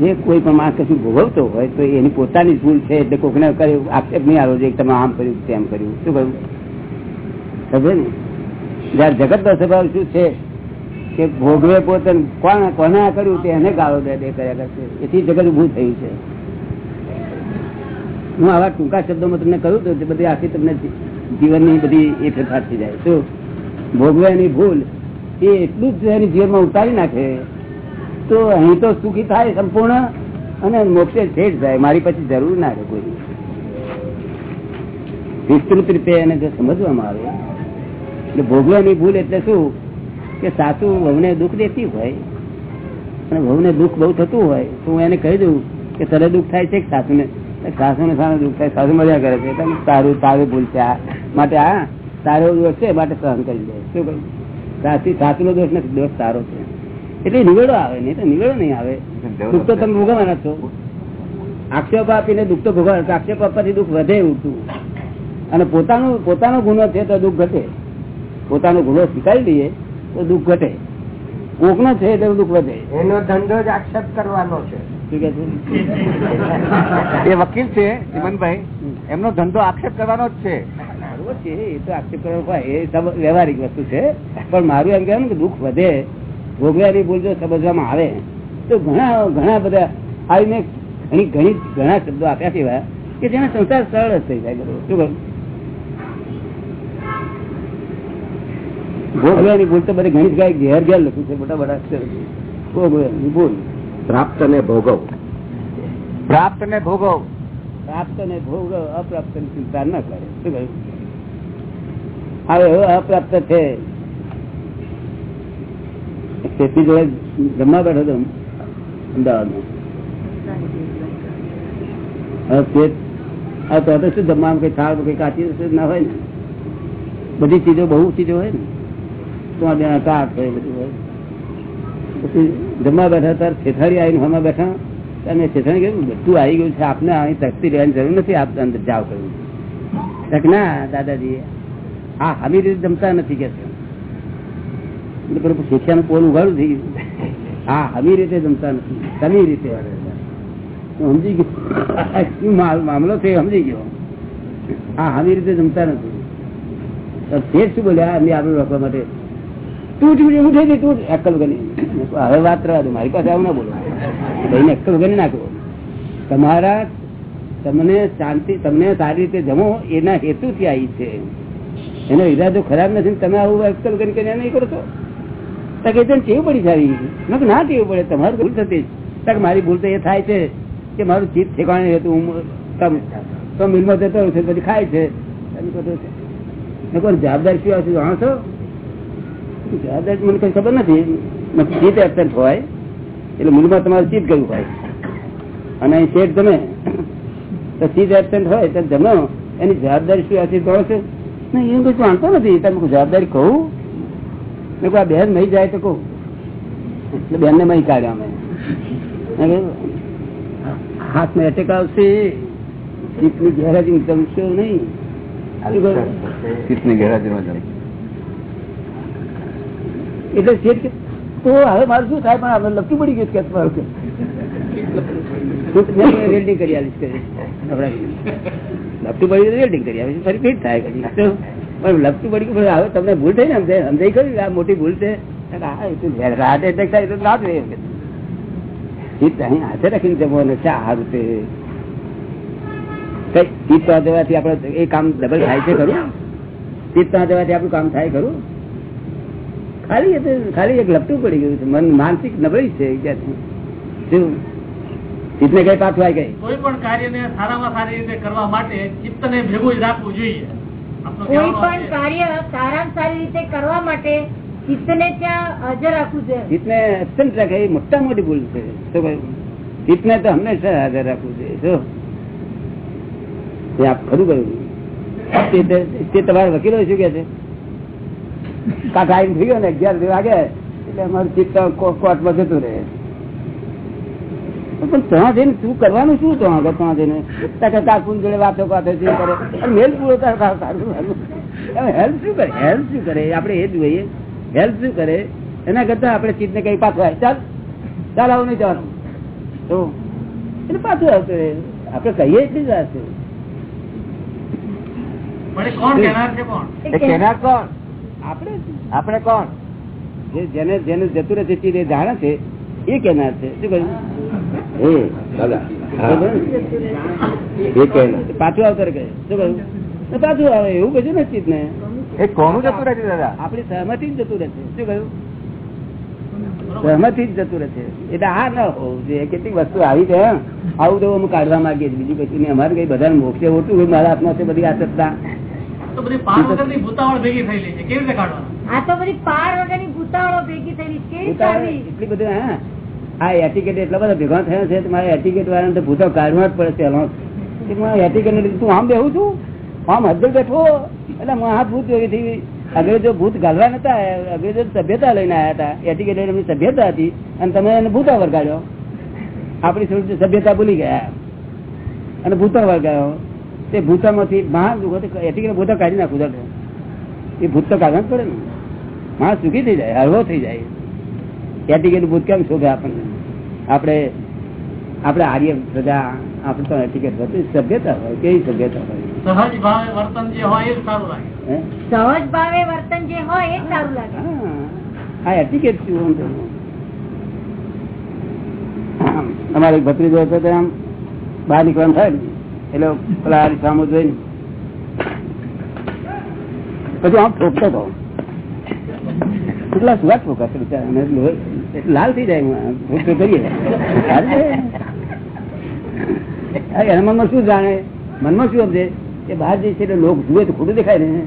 જે કોઈ પણ માણસ કશું ભોગવતો હોય તો એની પોતાની ભૂલ છે એટલે કોકને કર્યું આક્ષેપ નહીં આવ્યો છે તમે આમ કર્યું તેમ કર્યું. શું કર્યું? સમજે ને? જયારે જગત નો સ્વભાવ શું છે કે ભોગવે પોતે કોણ કોને આ કર્યું એને ગાળો દે દે કર્યા કરશે. એથી જગત ઉભું થયું છે. હું આવા ટૂંકા શબ્દોમાં તમને કહ્યું તો બધી આખી તમને જીવનની બધી એ ફેરફાર થઈ જાય. શું? ભોગવે એની ભૂલ એ એટલું જ એની જીવનમાં ઉતારી નાખે તો અહીં તો સુખી થાય સંપૂર્ણ અને મોક્ષે છેડ જાય મારી પછી જરૂર ના રહે કોઈ વિસ્તૃત રીતે એને જો સમજવામાં આવે, એટલે ભોગવાની ભૂલ એટલે શું? કે સાસુ વહુને દુઃખ દેતી હોય, અને વહુને દુઃખ બહુ થતું હોય, તો હું એને કહી દઉં કે તને દુઃખ થાય છે કે સાસુને? સાસુને સામે દુઃખ થાય, સાસુ મજા કરે છે. તારું તારું ભૂલ છે. આ માટે આ તારો દોષ છે માટે સહન કરી દે શું કહ્યું? સાસુ, સાસુનો દોષ નથી, દોષ તારો છે. એટલે નિવેડો આવે નહીં તો નિવેડો નહીં આવે. દુઃખ તો તમે ભોગવવાના છો. આક્ષેપ આપીને દુઃખ તો ભોગવવાના છો. આક્ષેપ આપવાથી દુઃખ વધે ઉઠતું અને પોતાનો પોતાનો ગુનો છે તો દુઃખ ઘટે. પોતાનો ગુનો સ્વીકારી લઈએ તો દુઃખ ઘટે. કોકનો છે એટલે દુઃખ વધે. એનો ધંધો જ આક્ષેપ કરવાનો છે. શું કે છે? એ વકીલ છે જીવનભાઈ એમનો ધંધો આક્ષેપ કરવાનો જ છે. બરોબર છે એ તો આક્ષેપ કરવાનો એ વ્યવહારિક વસ્તુ છે. પણ મારું એમ કહેવાનું કે દુઃખ વધે. ભોગવ્યાની ભૂલ જો સમજવામાં આવે તો ઘણા ઘણા બધા આવીને ઘણી ઘણી ઘણા શબ્દો આપ્યા છે કે જેને સંસાર સરળ જ થઈ જાય. શું કહું? ભોગવ્યાની ભૂલ તો બધી ઘણી જગ્યાએ ઘેર ઘેર લખ્યું છે મોટા મોટા અક્ષર ભોગવ્યાની ભૂલ પ્રાપ્ત ને ભોગવ. પ્રાપ્ત ને ભોગવ. પ્રાપ્ત ને ભોગવ અપ્રાપ્તની ચિંતા ન કરે. શું કહ્યું? હવે અપ્રાપ્ત છે. ખેતી જોડે જમવા બેઠો હતો અમદાવાદમાં. આ તો શું જમવામાં કઈ થાળ કઈ કાચી ના હોય ને? બધી ચીજો બહુ ચીજો હોય ને? તો ત્યાં કાટ હોય, બધું હોય. પછી જમવા બેઠા ત્યારે છેથારી આવીને હમણાં બેઠા. અને શેઠાણી કહ્યું બધું આવી ગયું છે, આપને અહીં તકતી રહેવાની જરૂર નથી, આપ અંદર જાવ કહ્યું. ના દાદાજી હા હમી રીતે જમતા નથી કે શિક્ષાનું પોલ ઉઘાડું થઈ ગયું હા આવી રીતે જમતા નથી. સમી રીતે સમજી ગયો. મામલો છે સમજી ગયો. હા આવી રીતે જમતા નથી. તે શું બોલ્યા એમની આગળ રોકવા માટે. તું તું ઉઠે છે, તું અક્કલ ગણી હવે વાત રહ્યા દો. મારી પાસે આવું ના બોલો ભાઈને અક્કલ ગણી નાખો તમારા તમને શાંતિ, તમને સારી રીતે જમો, એના હેતુથી આવી છે. એનો ઈરાદો ખરાબ નથી, તમે આવું અક્કલ ગણી કરીને નહીં કરો છો? તક એ ટેવ પડી સારી મેં ના ટેવ પડે, તમારું ભૂલ થતી તક મારી ભૂલ તો એ થાય છે કે મારું ચીજ ઠેકાણે હતું હું તો મિલમાં જતો રહું છું, પછી ખાય છે. જવાબદારી શું આવશે, જાણો છો? જવાબદારી મને કઈ ખબર નથી. ચીત એબસેન્ટ હોય, એટલે મૂળમાં તમારું ચીત ગયું હોય. અને અહીં શેઠ તમે તો ચીત એબસેન્ટ હોય, તો જમો. એની જવાબદારી શું હશે કહો છો? નહીં એવું કઈ જાણતો નથી. તમે જવાબદારી કહું? મેં કહું, બેન નહીં જાય તો કહું. એટલે બેન ને મહી કાઢ્યા અમે. હાથમાં એટેક આવશે ચીપની ગેરહાજરી જમશો નહીં. ગેરહાજરીમાં એટલે શેઠ તો હવે મારું શું થાય? પણ આપણે લખતું પડી ગયું કે મારું કે. હું તો મેં વેલ્ડિંગ કરી કે નવરાત્રી. પડી તો કરી આવીશ. ફરી ફીટ થાય પણ લપટી પડી ગયું, હવે તમને ભૂલ થઈ ને એમ થાય, સમજાઈ ખરી? આ મોટી ભૂલ છે. ના ને ના કામ થાય છે ના ખાલી ખાલી એક લપટું પડી ગયું છે. મન માનસિક નબળી છે શું? ચિત્તને કઈ પાછું આવી ગઈ કોઈ પણ કાર્યને સારામાં સારી રીતે કરવા માટે ચિત્તને ભેગું જ રાખવું જોઈએ. કોઈ પણ કાર્ય સારામાં સારી રીતે કરવા માટે ચિત્તને ત્યાં હાજર રાખવું જોઈએ. ચિત્તને અત્યંત રાખે? એ મોટા મોટી ભૂલ છે. શું ચિત્તને તો હંમેશા હાજર રાખવું જોઈએ. જો. આપ ખરું કહ્યું. તે- તે- તે તમારા વકીલો શું કે છે? કાકા આવીને થઈ ગયો ને અગિયાર વાગે. એટલે અમારું ચિત્ત કોર્ટમાં જતું રહે. પણ ત્યાં જઈને શું કરવાનું? શું તો આગળ ત્યાં જઈને? કાકુન જોડે વાતો વાતો શું કરે. મેલ પૂરો હેલ્પ શું કરે? હેલ્પ શું કરે? આપણે એ જ જોઈએ. હેલ્પ શું કરે? એના કરતા આપણે ચીજ ને કઈ પાછું આવે ચાલ. ચાલ આવું નહીં જવાનું. તો એટલે પાછું આવતું રહે આપણે કહીએ છીએ જ કોણ આપણે આપણે કોણ? જેને જેને જતું રહે છે ચીજ એ જાણે છે. એ કેનાર છે. શું કહ્યું? પાછું આવતો રહે કહે. શું કહ્યું પાછું આવે એવું કશું ને ચીજ ને. એ કોનું જતું રહે છે દાદા? આપણી સહમતિ જ જતું રહે છે. શું કહ્યું? સહમતિ જ જતું રહે છે. એટલે આ ન હોવું જોઈએ. કેટલીક વસ્તુ આવી છે હં? આવું તો અમે કાઢવા માંગીએ છીએ. બીજું કશું નહીં. અમારે કઈ બધા મોક્ષે ઓટું હોય મારા હાથમાં છે બધી આ સત્તા તો બધી પાર વગરની ભૂતાવળ ભેગી થયેલી છે. કેવી રીતે કાઢવાના? આ તો બધી પાર વગરની ભૂતાવળો ભેગી થયેલી છે. કેવી ઉતાવળ કાઢવી? એટલી બધી હા. આ એટિકેટ એટલા બધા ભેગા થયા છે મારે એટિકેટ વાળાને તો ભૂતો કાઢવા જ પડે મારે એટિકેટ ને તું આમ બેહું છું? આમ હદ બેઠો? એટલે મહાભૂત એવી થઈ અંગ્રેજો ભૂત ગાલવા નતા. અંગ્રેજો સભ્યતા લઈને આવ્યા હતા એટિકેટ એમની સભ્યતા હતી, અને તમે એને ભૂતા વરગાડ્યો આપણી સભ્યતા ભૂલી ગયા. અને ભૂતા વરગાડ્યો તે ભૂતામાંથી મહા એટીકેટ ભૂતા કાઢી નાખું દરડો. એ ભૂત તો કાઢવા જ પડે ને. મહા સુખી થઈ જાય, હળવો થઈ જાય. એટીકેટ ભૂત કેમ શોભે આપણને? આપણે આપણે આર્ય પ્રજા આપણે તો એટીકેટ હતી સભ્યતા હોય કેવી સભ્યતા હોય? સહજ ભાવે વર્તન જે હોય એ સારું લાગે. સહજ ભાવે વર્તન જે હોય એ સારું લાગે. હા, એટીકેટ શું આમ તો? આમ, અમારે એક ભત્રીજો હતો તે બહાર નીકળવાનું થાય ને એટલે પેલા હારી સામુ જોઈને પછી આમ ઠોકતો હતો કેટલા સુવાસ ઠોકાશે બિચારા લાલ થઈ જાય કરીએ. એના મનમાં શું જાણે? મનમાં શું સમજે? કે બહાર જઈ છે લોક જુએ તો ખોટું દેખાય ને.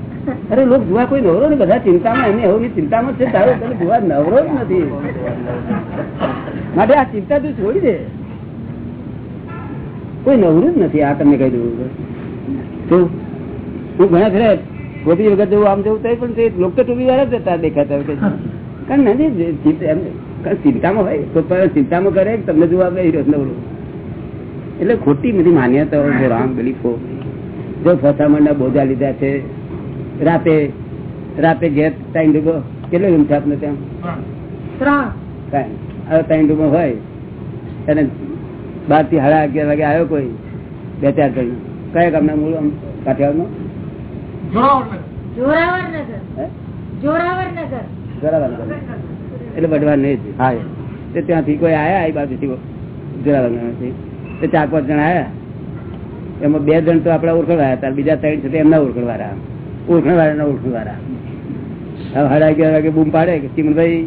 અરે લોક જોવા કોઈ નવરો ને બધા ચિંતામાં, એમને એવું ચિંતામાં છે. તારો તને જોવા નવરો જ નથી. માટે આ ચિંતા તું છોડી દે. કોઈ નવરું જ નથી, આ તમને કહી દઉં. તો હું ઘણા ફેરે ગોપી વગર જવું આમ જવું તો પણ તે લોકો તો ટૂબી વાળા જ હતા દેખાતા કારણ નથી ચિંતામાં હોય તો ચિંતામાં કરે તમને જોવા આપે એટલે ખોટી બધી માન્યતાઓ રાંગ બિલીફો. જો ફસામણના બોજા લીધા છે રાતે રાતે ઘેર ટાઈમ ડૂબો કેટલો રૂમ છે આપને ત્યાં? ટાઈમ ડૂબો હોય અને બારથી સાડા અગિયાર વાગે આવ્યો કોઈ બે ચાર જણ કયા ગામના મૂળ આમ કાઠિયાવાડનો? એટલે બઢવાર નહીં હા એ. તે ત્યાંથી કોઈ આયા એ બાજુથી જોરાવર નગરથી. તે ચાર પાંચ જણ આયા. એમાં બે જણ તો આપડા ઓળખણવાળા હતા. બીજા ત્રણ છે એમના ઓળખણવાળા. ઓળખવાળા ના ઓળખવાળા હવે સાડા અગિયાર વાગે બૂમ પાડે કે ચીમનભાઈ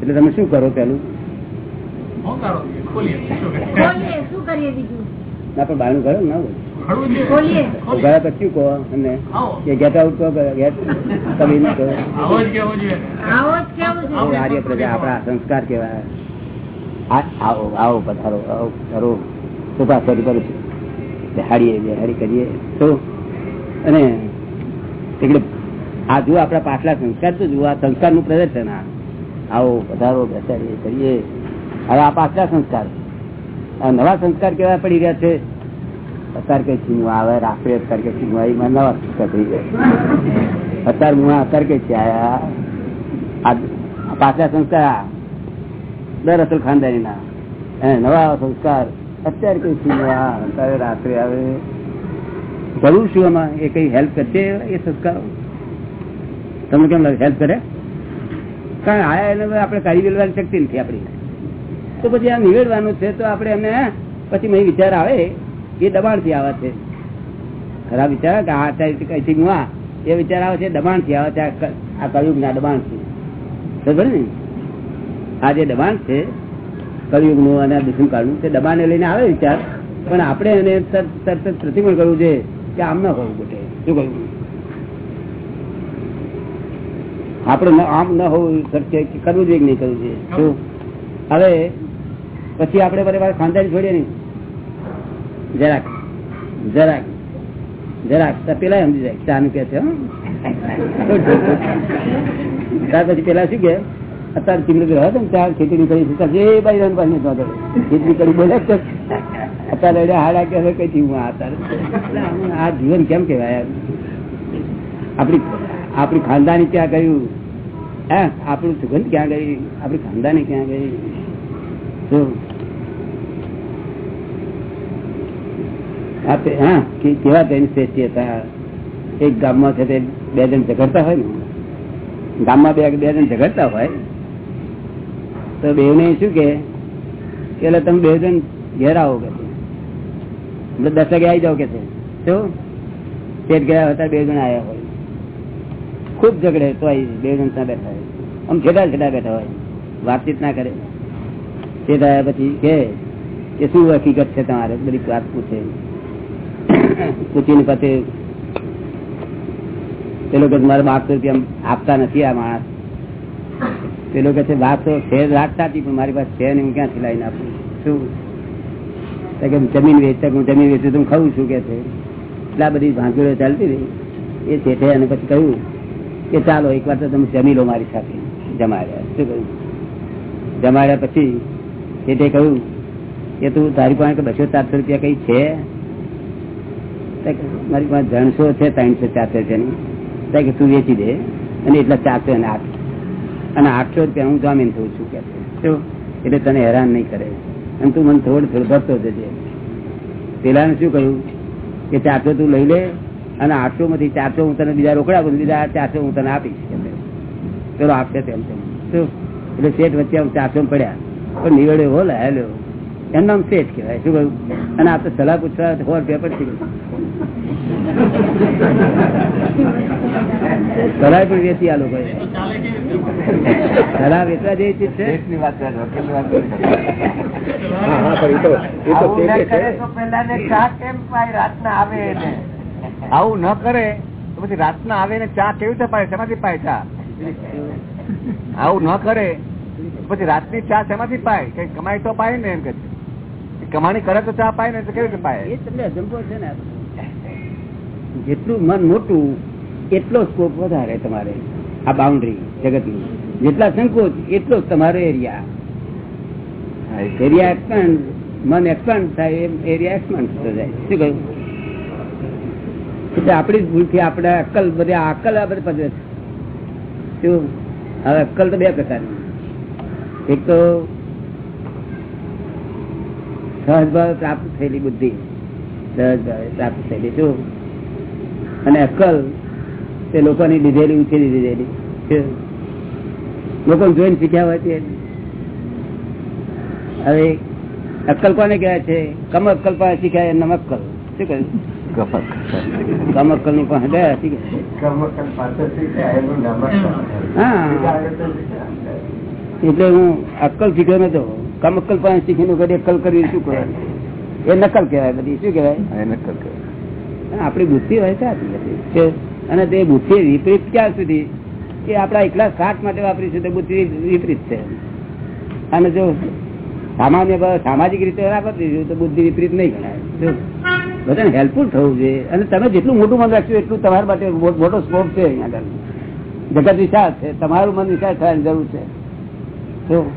એટલે તમે શું કરો પેલું? ના પણ બારણું કરો ને ના બોલો. ખડું તો ગયા પછી કહો અમને? કે ગેટ આઉટ કહો ગેટ કમી ન કહો. કેવું કેવું આર્ય પ્રજા આપણા સંસ્કાર કેવાય આવો આવો આવો કરો સુભા પધારો. કરું છું. બેહાડીએ બેહાડી કરીએ. તો અને આ જુઓ આપણા પાછલા સંસ્કાર તો જુઓ આ સંસ્કારનું પ્રદર્શન આ. આવો પધારો બેસાડીએ કરીએ. હવે આ પાછલા સંસ્કાર. આ નવા સંસ્કાર કેવા પડી રહ્યા છે? અત્યારે કઈ સિંહ આવે, રાત્રે અત્યારે કઈ સિંહ આવી મને નવા થઈ ગયા. અત્યારે હું અત્યારે કઈ છે આ આ સંસ્કાર, દર અસલ ખાનદાની ના નવા સંસ્કાર, અત્યારે કઈ શું અત્યારે રાત્રે આવે. જરૂર શું એમાં એ કઈ હેલ્પ કરશે એ સંસ્કાર? તમને કેમ લાગે? હેલ્પ કરે? કારણ આયા એને આપણે કાઢી વેલવાની શક્તિ નથી આપણી. તો પછી આ નિવેડવાનું છે, તો આપણે એમને પછી મેં વિચાર આવે. એ દબાણથી આવે છે. ખરા વિચાર? કે આ કઈથી એ વિચાર આવે છે દબાણથી આવે છે. આ કયુગ ના દબાણથી ખબર ને? આ જે દબાણ છે કલયુગનું અને દુષ્મકાળનું તે દબાણ ને લઈને આવે વિચાર. પણ આપણે એને તરત પ્રતિમણ કરવું છે કે આમ ના હોવું ઘટે શું કહ્યું આપણે આમ ન હોવું કરવું જોઈએ કે નહીં કરવું જોઈએ? હવે, પછી આપણે બરાબર ખાનદાની છોડીએ નહીં. જરાક જરાક જરાક પેલા સમજી જાય ચા નું કે છે ત્યાર પછી પેલા શું કે અત્યારે ચીમડી રહ્યો હતો ને, ત્યાં ખેતી કરી જે ભાઈ રન પાસે ખેતી કરી બોલે અત્યારે હાડા કે કઈ આ અત્યારે. આ જીવન કેમ કેવાય આપડી આપણી ખાનદાની ક્યાં ગયું હે? આપણું સુગંધ ક્યાં ગઈ? આપણી ખાનદાની ક્યાં ગઈ? શું આ તે- હા કેવા તેની શ્રેષ્ઠી હતા? એક ગામમાં છે તે બે જણ ઝઘડતા હોય ને? ગામમાં બે બે જણ ઝઘડતા હોય? તો બેવને શું કે? એટલે તમે બે જણ ઘેર આવો કે. દસ વાગે આવી જાઓ કે છે. શું પેટ ગયા હતા, બે જણ આવ્યા હોય. ખૂબ ઝઘડે, તો આવી બે જણ ત્યાં બેઠા હોય. આમ છેડા છેડા બેઠા હોય. વાતચીત ના કરે. આવ્યા પછી કે શું હકીકત છે તમારે? બધી વાત પૂછે. પૂછીને પાસે પેલો કે મારે બારસો રૂપિયા આપતા નથી આ માણસ. પેલો કે છે વાત તો છે જ વાત પણ મારી પાસે છે ને હું ક્યાંથી લાવીને આપું? શું? કે જમીન વેચતા, હું જમીન વેચું, તો હું ખાઉં છું, કે છે. એટલા બધી ભાંગીઓ ચાલતી હતી એ શેઠે અને પછી કહ્યું કે, ચાલો એક વાર તો તમે જમી લો મારી સાથે. જમાડ્યા. શું કહ્યું? જમાડ્યા પછી શેઠે કહ્યું કે, તું તારી પાસે બસો ચારસો રૂપિયા કઈ છે? તો મારી પાસે જણસો છે ત્રણસો ચારસો રૂપિયાની કે તું વેચી દે અને એટલા ચારસો અને આઠ અને આઠસો રૂપિયા હું જામીન થઉં છું કે એટલે તને હેરાન નહીં કરે. અને તું મને થોડું થોડું ભરતો જજે. પેલા શું કહ્યું કે ચારસો તું લઈ લે અને આઠસો માંથી ચારસો હું તને બીજા રોકડા બધું બીજા ચારસો હું તને આપીશ. છે. પેલો આપશે તેમ તેમ. શું? એટલે શેઠ વચ્ચે આમ ચારસો પડ્યા. પણ નિવેડે હો લાયેલો એનું નામ શેઠ કહેવાય. શું કહ્યું? અને આપણે સલાહ પૂછવા સો રૂપિયા પડશે સલાહ પણ વેચી આ લોકો સલાહ વેચવા જેવી ચીજ છે? આવું ન કરે તો ચા કેમ પાય રાતના આવે આવું ન કરે તો પછી રાતના આવે ને ચા કેવી રીતે પાય? શેમાંથી પાય ચા? આવું ન કરે પછી રાતની ચા શેમાંથી પાય? કઈ કમાઈ તો પાય ને એમ કે છે. કમાણી કરે તો ચા પાય ને કેવી રીતે પાય? એ તમને છે ને. જેટલું મન મોટું એટલો સ્કોપ વધારે તમારે. આ બાઉન્ડ્રી જગતની. જેટલા સંકોચ એટલો તમારો એરિયા એરિયા એક્સપાન્ડ મન એક્સપાન્ડ થાય એમ એરિયા એક્સપાન્ડ થતો જાય. શું કહ્યું? એટલે આપણી જ ભૂલથી આપણે અક્કલ બધી અક્કલ આ બધી પદવે છે. શું? હવે અક્કલ તો બે પ્રકારની. એક તો સહજ ભાવ પ્રાપ્ત થયેલી બુદ્ધિ. સહજભાવે પ્રાપ્ત થયેલી શું? અને અક્કલ તે લોકોની લીધેલી ઉછેરી દીધેલી લોકો લોકોને જોઈને શીખ્યા હોય તે. હવે અક્કલ કોને કહેવાય છે? કમ અક્કલ પાસે શીખાય એમ અક્કલ. શું કહ્યું. કમ અક્કલની પાસે ગયા શીખ્યા. હા. એટલે હું અક્કલ શીખ્યો નતો. કમ પણ શીખીને કરી અક્કલ કરવી શું કહેવાય? એ નકલ કહેવાય બધી. શું કહેવાય? નકલ. અને આપણી બુદ્ધિ હોય છે અને તે બુદ્ધિ વિપરીત ક્યાં સુધી? કે આપણા એકલા શાક માટે વાપરીશું તો બુદ્ધિ વિપરીત છે. અને જો સામાન્ય સામાજિક રીતે વાપરીશું તો બુદ્ધિ વિપરીત નહીં ગણાય. બધાને હેલ્પફુલ થવું જોઈએ. અને તમે જેટલું મોટું મન રાખશો એટલું તમારા માટે મોટો સ્કોપ છે અહીંયા આગળ. જગત વિશાળ છે. તમારું મન વિશાળ થવાની જરૂર છે. જો પ્રકૃતિ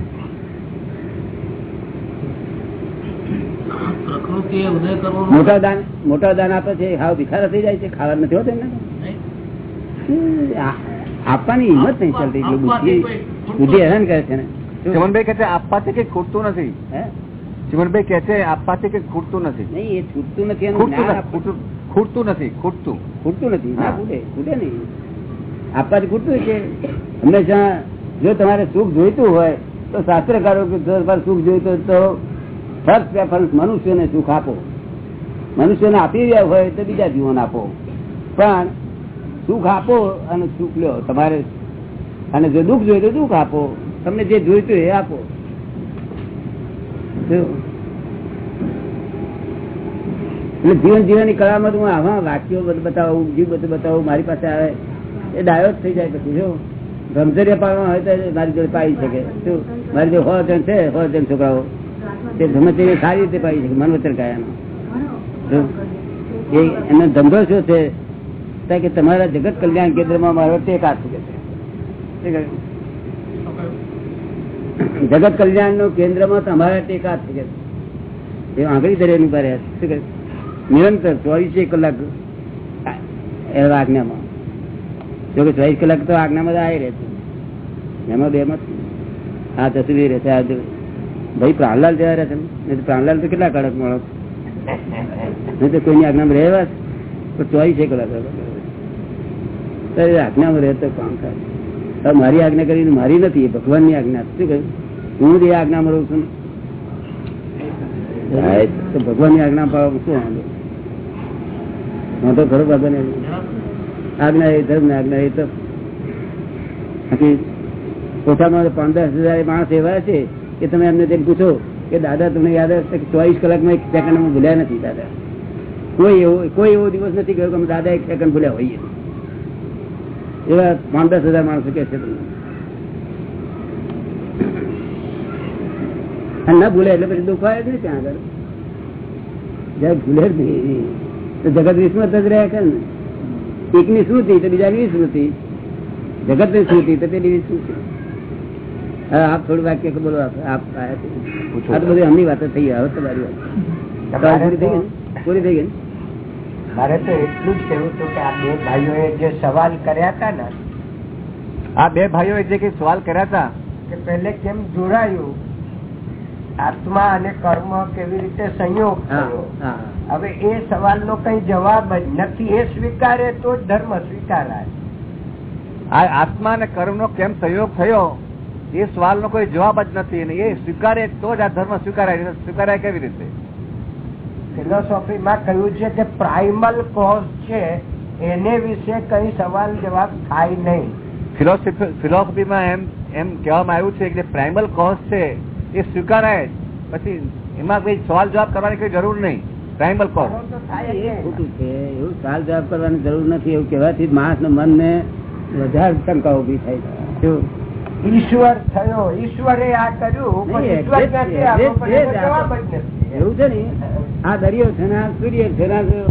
એ ઉદય કરવો મોટા દાન મોટા દાન આપે છે હાવ ભિખારા થઈ જાય છે ખાવા નથી હોતો એમને? આપવાની હિંમત નહીં ચાલતી એટલે બુદ્ધિ બુદ્ધિ હેરાન કરે છે ને. શું? કે છે આપવાથી કઈ ખૂટતું નથી. હે? કે છે આપવાથી કઈ ખૂટતું નથી. નહીં એ છૂટતું નથી ખૂટતું નથી. ખૂટતું ખૂટતું નથી ખૂટતું ખૂટતું નથી ના. ખૂટે ખૂટે નહીં. આપવાથી ખૂટતું છે. હંમેશા જો તમારે સુખ જોઈતું હોય તો શાસ્ત્રકારો સુખ જોઈતું હોય તો ફર્સ્ટ પ્રેફરન્સ મનુષ્યને સુખ આપો. મનુષ્યને આપી રહ્યા હોય તો બીજા જીવન આપો. પણ સુખ આપો અને સુખ લો. તમારે અને જો દુઃખ જોઈતું દુઃખ આપો. તમને જે જોઈતું એ આપો. એટલે જીવન જીવનની કળામાં તો હું આવા વાક્યો બધું બતાવું, જીવ બધું બતાવું, મારી પાસે આવે. એ ડાયો થઈ જાય પછી, જો. ગમઝરિયા પાડવા હોય તો મારી જોડે પાડી શકે. શું મારી જોડે હો જણ છે હો જણ છોકરાઓ. તે ગમે સારી રીતે પાડી શકે મનવચન કાયાનો એ એનો ધંધો શું છે કે તમારા જગત કલ્યાણ કેન્દ્રમાં મારો ટેક આપશું કે? જગત કલ્યાણનું કેન્દ્રમાં તમારા ટેકા એ આંગળી દરિયાની પર. શું કહ્યું? નિરંતર ચોવીસે કલાક આજ્ઞામાં જોકે ચોવીસ કલાક તો આજ્ઞામાં આવી રહે છે એમાં બે મત હા તસવીર રહેશે આ. ભાઈ પ્રાણલાલ જેવા રહે છે ને તો પ્રાણલાલ તો કેટલા કડક મળો નહીં તો કોઈની આજ્ઞામાં રહેવા. પણ ચોવીસે કલાક તો આજ્ઞામાં રહે તો કામ થાય. મારી આજ્ઞા કરીને મારી નથી એ ભગવાનની આજ્ઞા. શું કહ્યું? હું જ આજ્ઞામાં રહું છું ને. હા, તો ભગવાનની આજ્ઞા પાડવા શું વાંધો? તો ખરો ભગવાન આજ્ઞા એ ધર્મ આજ્ઞા એ તો. બાકી ઓછામાં પાંચ દસ હજાર માણસ એવા છે કે તમે એમને તેમ પૂછો કે દાદા, તમને યાદ હશે કે ચોવીસ કલાકમાં એક સેકન્ડ અમે ભૂલ્યા નથી, દાદા. કોઈ એવો કોઈ એવો દિવસ નથી ગયો કે અમે દાદા, એક સેકન્ડ ભૂલ્યા હોઈએ એવા પાંચ દસ હજાર માણસો કે છે તમને. અને ના ભૂલે એટલે પછી દુઃખ આવે જ નહીં ત્યાં આગળ. જયારે ભૂલે જ નહીં તો જગત વિસ્મૃત જ રહ્યા છે ને. એકની સ્મૃતિ, તો બીજાની વિસ્મૃતિ જગતની સ્મૃતિ, તો પેલી વિસ્મૃતિ હવે આપ થોડું વાક્ય બોલો આપ આપ આ તો બધી અમની વાતો થઈ હવે તમારી વાત. પૂરી થઈ ગઈ પૂરી થઈ ગઈ મારે તો એટલું જ કેવું હતું કે આ બે ભાઈઓએ જે સવાલ કર્યા હતા ને આ બે ભાઈઓએ જે કઈ સવાલ કર્યા હતા કે પહેલે કેમ જોડાયું? આત્મા અને કર્મ કેવી રીતે સંયોગ થયો? હા. હવે એ સવાલનો કઈ જવાબ જ નથી. એ સ્વીકારે તો જ ધર્મ સ્વીકારાય. આ આત્મા અને કર્મનો કેમ સંયોગ થયો? એ સવાલનો કોઈ જવાબ જ નથી અને એ સ્વીકારે તો જ આ ધર્મ સ્વીકારાય સ્વીકારાય કેવી રીતે? ફિલોસોફીમાં કહ્યું છે કે પ્રાઇમલ કોઝ છે એને વિશે કઈ સવાલ જવાબ થાય નહીં. ફિલોસોફી ફિલોસોફીમાં એમ એમ કહેવામાં આવ્યું છે કે પ્રાઇમલ કોઝ છે એ સ્વીકારાય પછી એમાં કોઈ સવાલ જવાબ કરવાની કોઈ જરૂર નહીં. Primal cause. ખોટું છે એવું સવાલ જવાબ કરવાની જરૂર નથી એવું કહેવાથી માણસ મન ને વધારે શંકા ઊભી થાય? ઈશ્વર થયો. ઈશ્વરે આ કર્યું. એવું છે. ને આ દરિયો છે ને? આ સૂર્ય છે ને